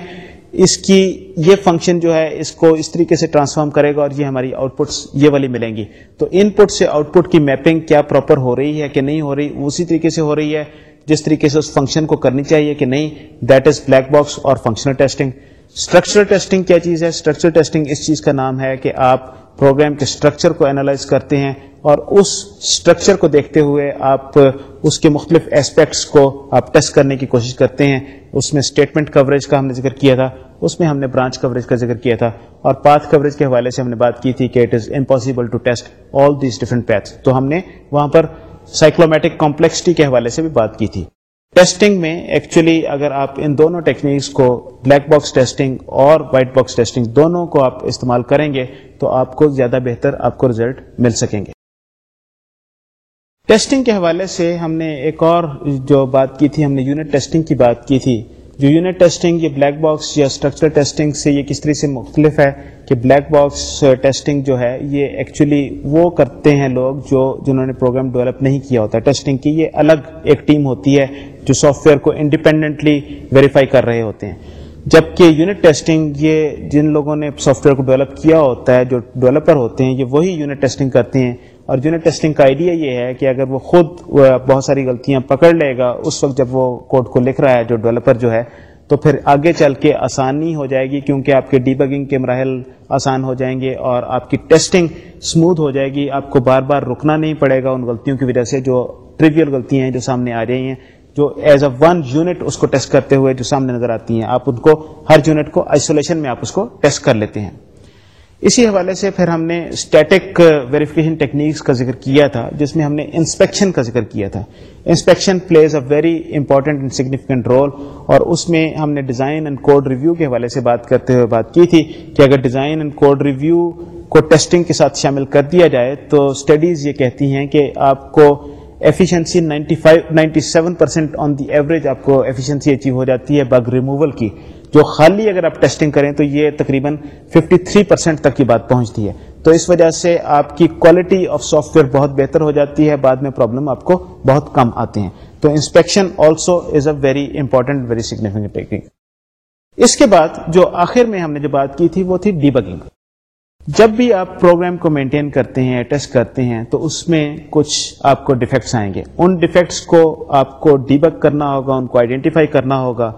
اس کی یہ فنکشن جو ہے اس کو اس طریقے سے ٹرانسفارم کرے گا اور یہ ہماری آؤٹ پٹس یہ والی ملیں گی تو ان پٹ سے آؤٹ پٹ کی میپنگ کیا پراپر ہو رہی ہے کہ نہیں ہو رہی اسی طریقے سے ہو رہی ہے جس طریقے سے اس فنکشن کو کرنی چاہیے کہ نہیں دیٹ از بلیک باکس اور فنکشنل ٹیسٹنگ اسٹرکچر ٹیسٹنگ کیا چیز ہے اسٹرکچر ٹیسٹنگ اس چیز کا نام ہے کہ آپ پروگرام کے اسٹرکچر کو اینالائز کرتے ہیں اور اس اسٹرکچر کو دیکھتے ہوئے آپ اس کے مختلف اسپیکٹس کو آپ ٹیسٹ کرنے کی کوشش کرتے ہیں اس میں اسٹیٹمنٹ کوریج کا ہم نے ذکر کیا تھا اس میں ہم نے برانچ کوریج کا ذکر کیا تھا اور پاتھ کوریج کے حوالے سے ہم نے بات کی تھی کہ it is impossible to test all these different paths تو ہم نے وہاں پر سائکلومیٹک کمپلیکسٹی کے حوالے سے بھی بات کی تھی ٹیسٹنگ میں ایکچولی اگر آپ ان دونوں ٹیکنیکس کو بلیک باکس ٹیسٹنگ اور وائٹ باکس ٹیسٹنگ دونوں کو آپ استعمال کریں گے تو آپ کو زیادہ بہتر آپ کو ریزلٹ مل سکیں گے ٹیسٹنگ کے حوالے سے ہم نے ایک اور جو بات کی تھی ہم نے یونٹ ٹیسٹنگ کی بات کی تھی جو یونٹ ٹیسٹنگ یہ بلیک باکس یا اسٹرکچر ٹیسٹنگ سے یہ کس طرح سے مختلف ہے کہ بلیک باکس ٹیسٹنگ جو ہے یہ ایکچولی وہ کرتے ہیں لوگ جو جنہوں نے پروگرام ڈیولپ نہیں کیا ہوتا ٹیسٹنگ کی یہ الگ ایک ٹیم ہوتی ہے جو سافٹ ویئر کو انڈیپینڈنٹلی ویریفائی کر رہے ہوتے ہیں جبکہ یونٹ ٹیسٹنگ یہ جن لوگوں نے سافٹ ویئر کو ڈیولپ کیا ہوتا ہے جو ڈیولپر ہوتے ہیں یہ وہی یونٹ ٹیسٹنگ کرتے ہیں اور یونٹ ٹیسٹنگ کا آئیڈیا یہ ہے کہ اگر وہ خود بہت ساری غلطیاں پکڑ لے گا اس وقت جب وہ کوڈ کو لکھ رہا ہے جو ڈیولپر جو ہے تو پھر آگے چل کے آسانی ہو جائے گی کیونکہ آپ کے ڈی بگنگ کے مراحل آسان ہو جائیں گے اور آپ کی ٹیسٹنگ اسموتھ ہو جائے گی آپ کو بار بار رکنا نہیں پڑے گا ان غلطیوں کی وجہ سے جو ٹریویل غلطیاں ہیں جو سامنے آ رہی ہیں جو ایز اے ون یونٹ اس کو ٹیسٹ کرتے ہوئے جو سامنے نظر آتی ہیں آپ ان کو ہر یونٹ کو آئسولیشن میں آپ اس کو ٹیسٹ کر لیتے ہیں اسی حوالے سے پھر ہم ہم نے نے اسٹیٹک ٹیکنیکس کا کا ذکر ذکر کیا کیا تھا تھا جس میں inspection inspection plays a important important significant role اور اس میں ہم نے ڈیزائن اینڈ کوڈ ریویو کے حوالے سے بات کرتے ہوئے بات کی تھی کہ اگر ڈیزائن اینڈ کوڈ ریویو کو ٹیسٹنگ کے ساتھ شامل کر دیا جائے تو اسٹڈیز یہ کہتی ہیں کہ آپ کو efficiency efficiency percent on the average آپ کو اچیو ہو جاتی ہے بگ ریموول کی جو خالی اگر آپ ٹیسٹنگ کریں تو یہ تقریباً ففٹی تھری پرسینٹ تک کی بات پہنچتی ہے تو اس وجہ سے آپ کی کوالٹی آف سافٹ ویئر بہت بہتر ہو جاتی ہے بعد میں پرابلم آپ کو بہت کم آتے ہیں تو inspection also is a very important very technique اس کے بعد جو آخر میں ہم نے جو بات کی تھی وہ تھی ڈی بگنگ جب بھی آپ پروگرام کو مینٹین کرتے ہیں ٹیسٹ کرتے ہیں تو اس میں کچھ آپ کو ڈیفیکٹس آئیں گے ان ڈیفیکٹس کو آپ کو ڈیبک کرنا ہوگا ان کو آئیڈینٹیفائی کرنا ہوگا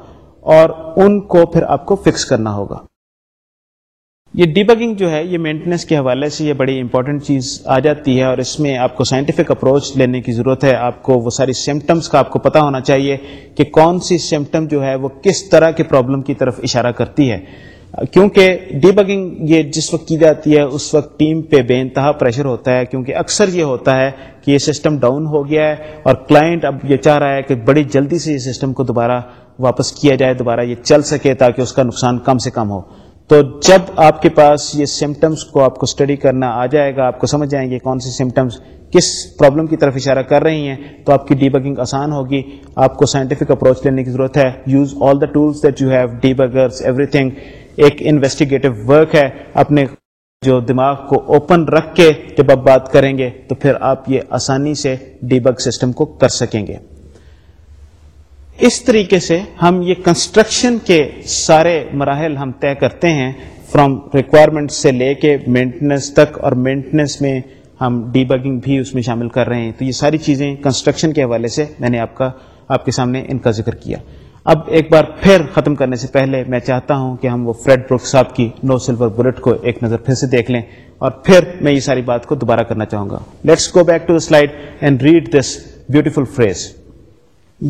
اور ان کو پھر آپ کو فکس کرنا ہوگا یہ ڈیبگنگ جو ہے یہ مینٹیننس کے حوالے سے یہ بڑی امپورٹنٹ چیز آ جاتی ہے اور اس میں آپ کو سائنٹیفک اپروچ لینے کی ضرورت ہے آپ کو وہ ساری سمٹمس کا آپ کو پتا ہونا چاہیے کہ کون سی سمٹم جو ہے وہ کس طرح کے پرابلم کی طرف اشارہ کرتی ہے کیونکہ ڈی بگنگ یہ جس وقت کی جاتی ہے اس وقت ٹیم پہ بے انتہا پریشر ہوتا ہے کیونکہ اکثر یہ ہوتا ہے کہ یہ سسٹم ڈاؤن ہو گیا ہے اور کلائنٹ اب یہ چاہ رہا ہے کہ بڑی جلدی سے یہ سسٹم کو دوبارہ واپس کیا جائے دوبارہ یہ چل سکے تاکہ اس کا نقصان کم سے کم ہو تو جب آپ کے پاس یہ سمٹمس کو آپ کو اسٹڈی کرنا آ جائے گا آپ کو سمجھ جائیں گے کون سی سمٹمس کس پرابلم کی طرف اشارہ کر رہی ہیں تو آپ کی ڈی بگنگ آسان ہوگی آپ کو سائنٹیفک اپروچ لینے کی ضرورت ہے use all the tools that you have buggers everything ایک انویسٹیگیٹو ورک ہے اپنے جو دماغ کو اوپن رکھ کے جب آپ آپ بات کریں گے تو پھر یہ آسانی سے ڈیبگ سسٹم کو کر سکیں گے اس طریقے سے ہم یہ کنسٹرکشن کے سارے مراحل ہم طے کرتے ہیں فرام ریکوائرمنٹ سے لے کے مینٹننس تک اور مینٹیننس میں ہم ڈی بگنگ بھی اس میں شامل کر رہے ہیں تو یہ ساری چیزیں کنسٹرکشن کے حوالے سے میں نے آپ کا آپ کے سامنے ان کا ذکر کیا اب ایک بار پھر ختم کرنے سے پہلے میں چاہتا ہوں کہ ہم وہ فریڈ بروک صاحب کی نو سلور بلٹ کو ایک نظر پھر سے دیکھ لیں اور پھر میں یہ ساری بات کو دوبارہ کرنا چاہوں گا let's go back to the slide and read this beautiful phrase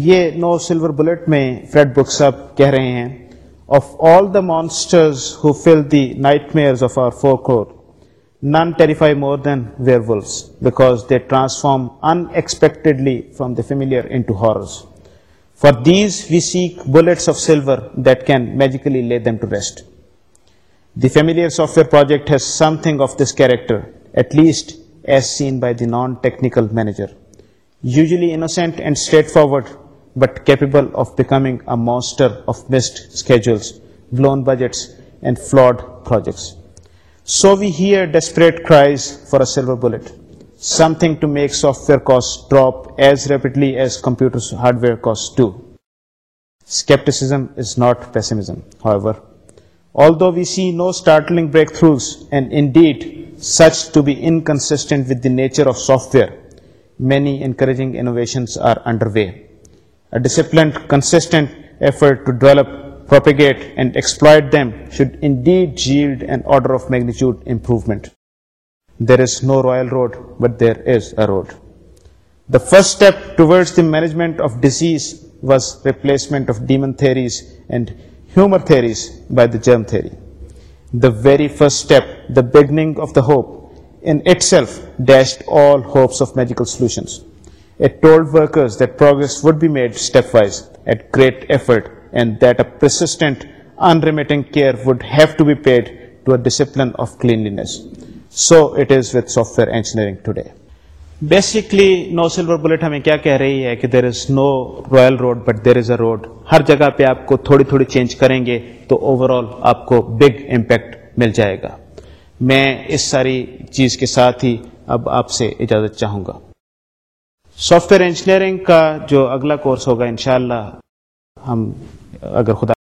یہ نو سلور بلٹ میں فریڈ بروک صاحب کہہ رہے ہیں of all the monsters who fill the nightmares of our folklore none terrify more than werewolves because they transform unexpectedly from the familiar into For these we seek bullets of silver that can magically lay them to rest. The familiar software project has something of this character, at least as seen by the non-technical manager. Usually innocent and straightforward, but capable of becoming a monster of missed schedules, blown budgets, and flawed projects. So we hear desperate cries for a silver bullet something to make software costs drop as rapidly as computer hardware costs do. Skepticism is not pessimism, however. Although we see no startling breakthroughs, and indeed such to be inconsistent with the nature of software, many encouraging innovations are underway. A disciplined, consistent effort to develop, propagate, and exploit them should indeed yield an order of magnitude improvement. There is no royal road but there is a road the first replacement سیلفل پر so it is software تھوڑی چینج کریں گے تو اوور آل آپ کو بگ امپیکٹ مل جائے گا میں اس ساری چیز کے ساتھ ہی اب آپ سے اجازت چاہوں گا سافٹ ویئر انجینئرنگ کا جو اگلا کورس ہوگا انشاءاللہ ہم اگر خدا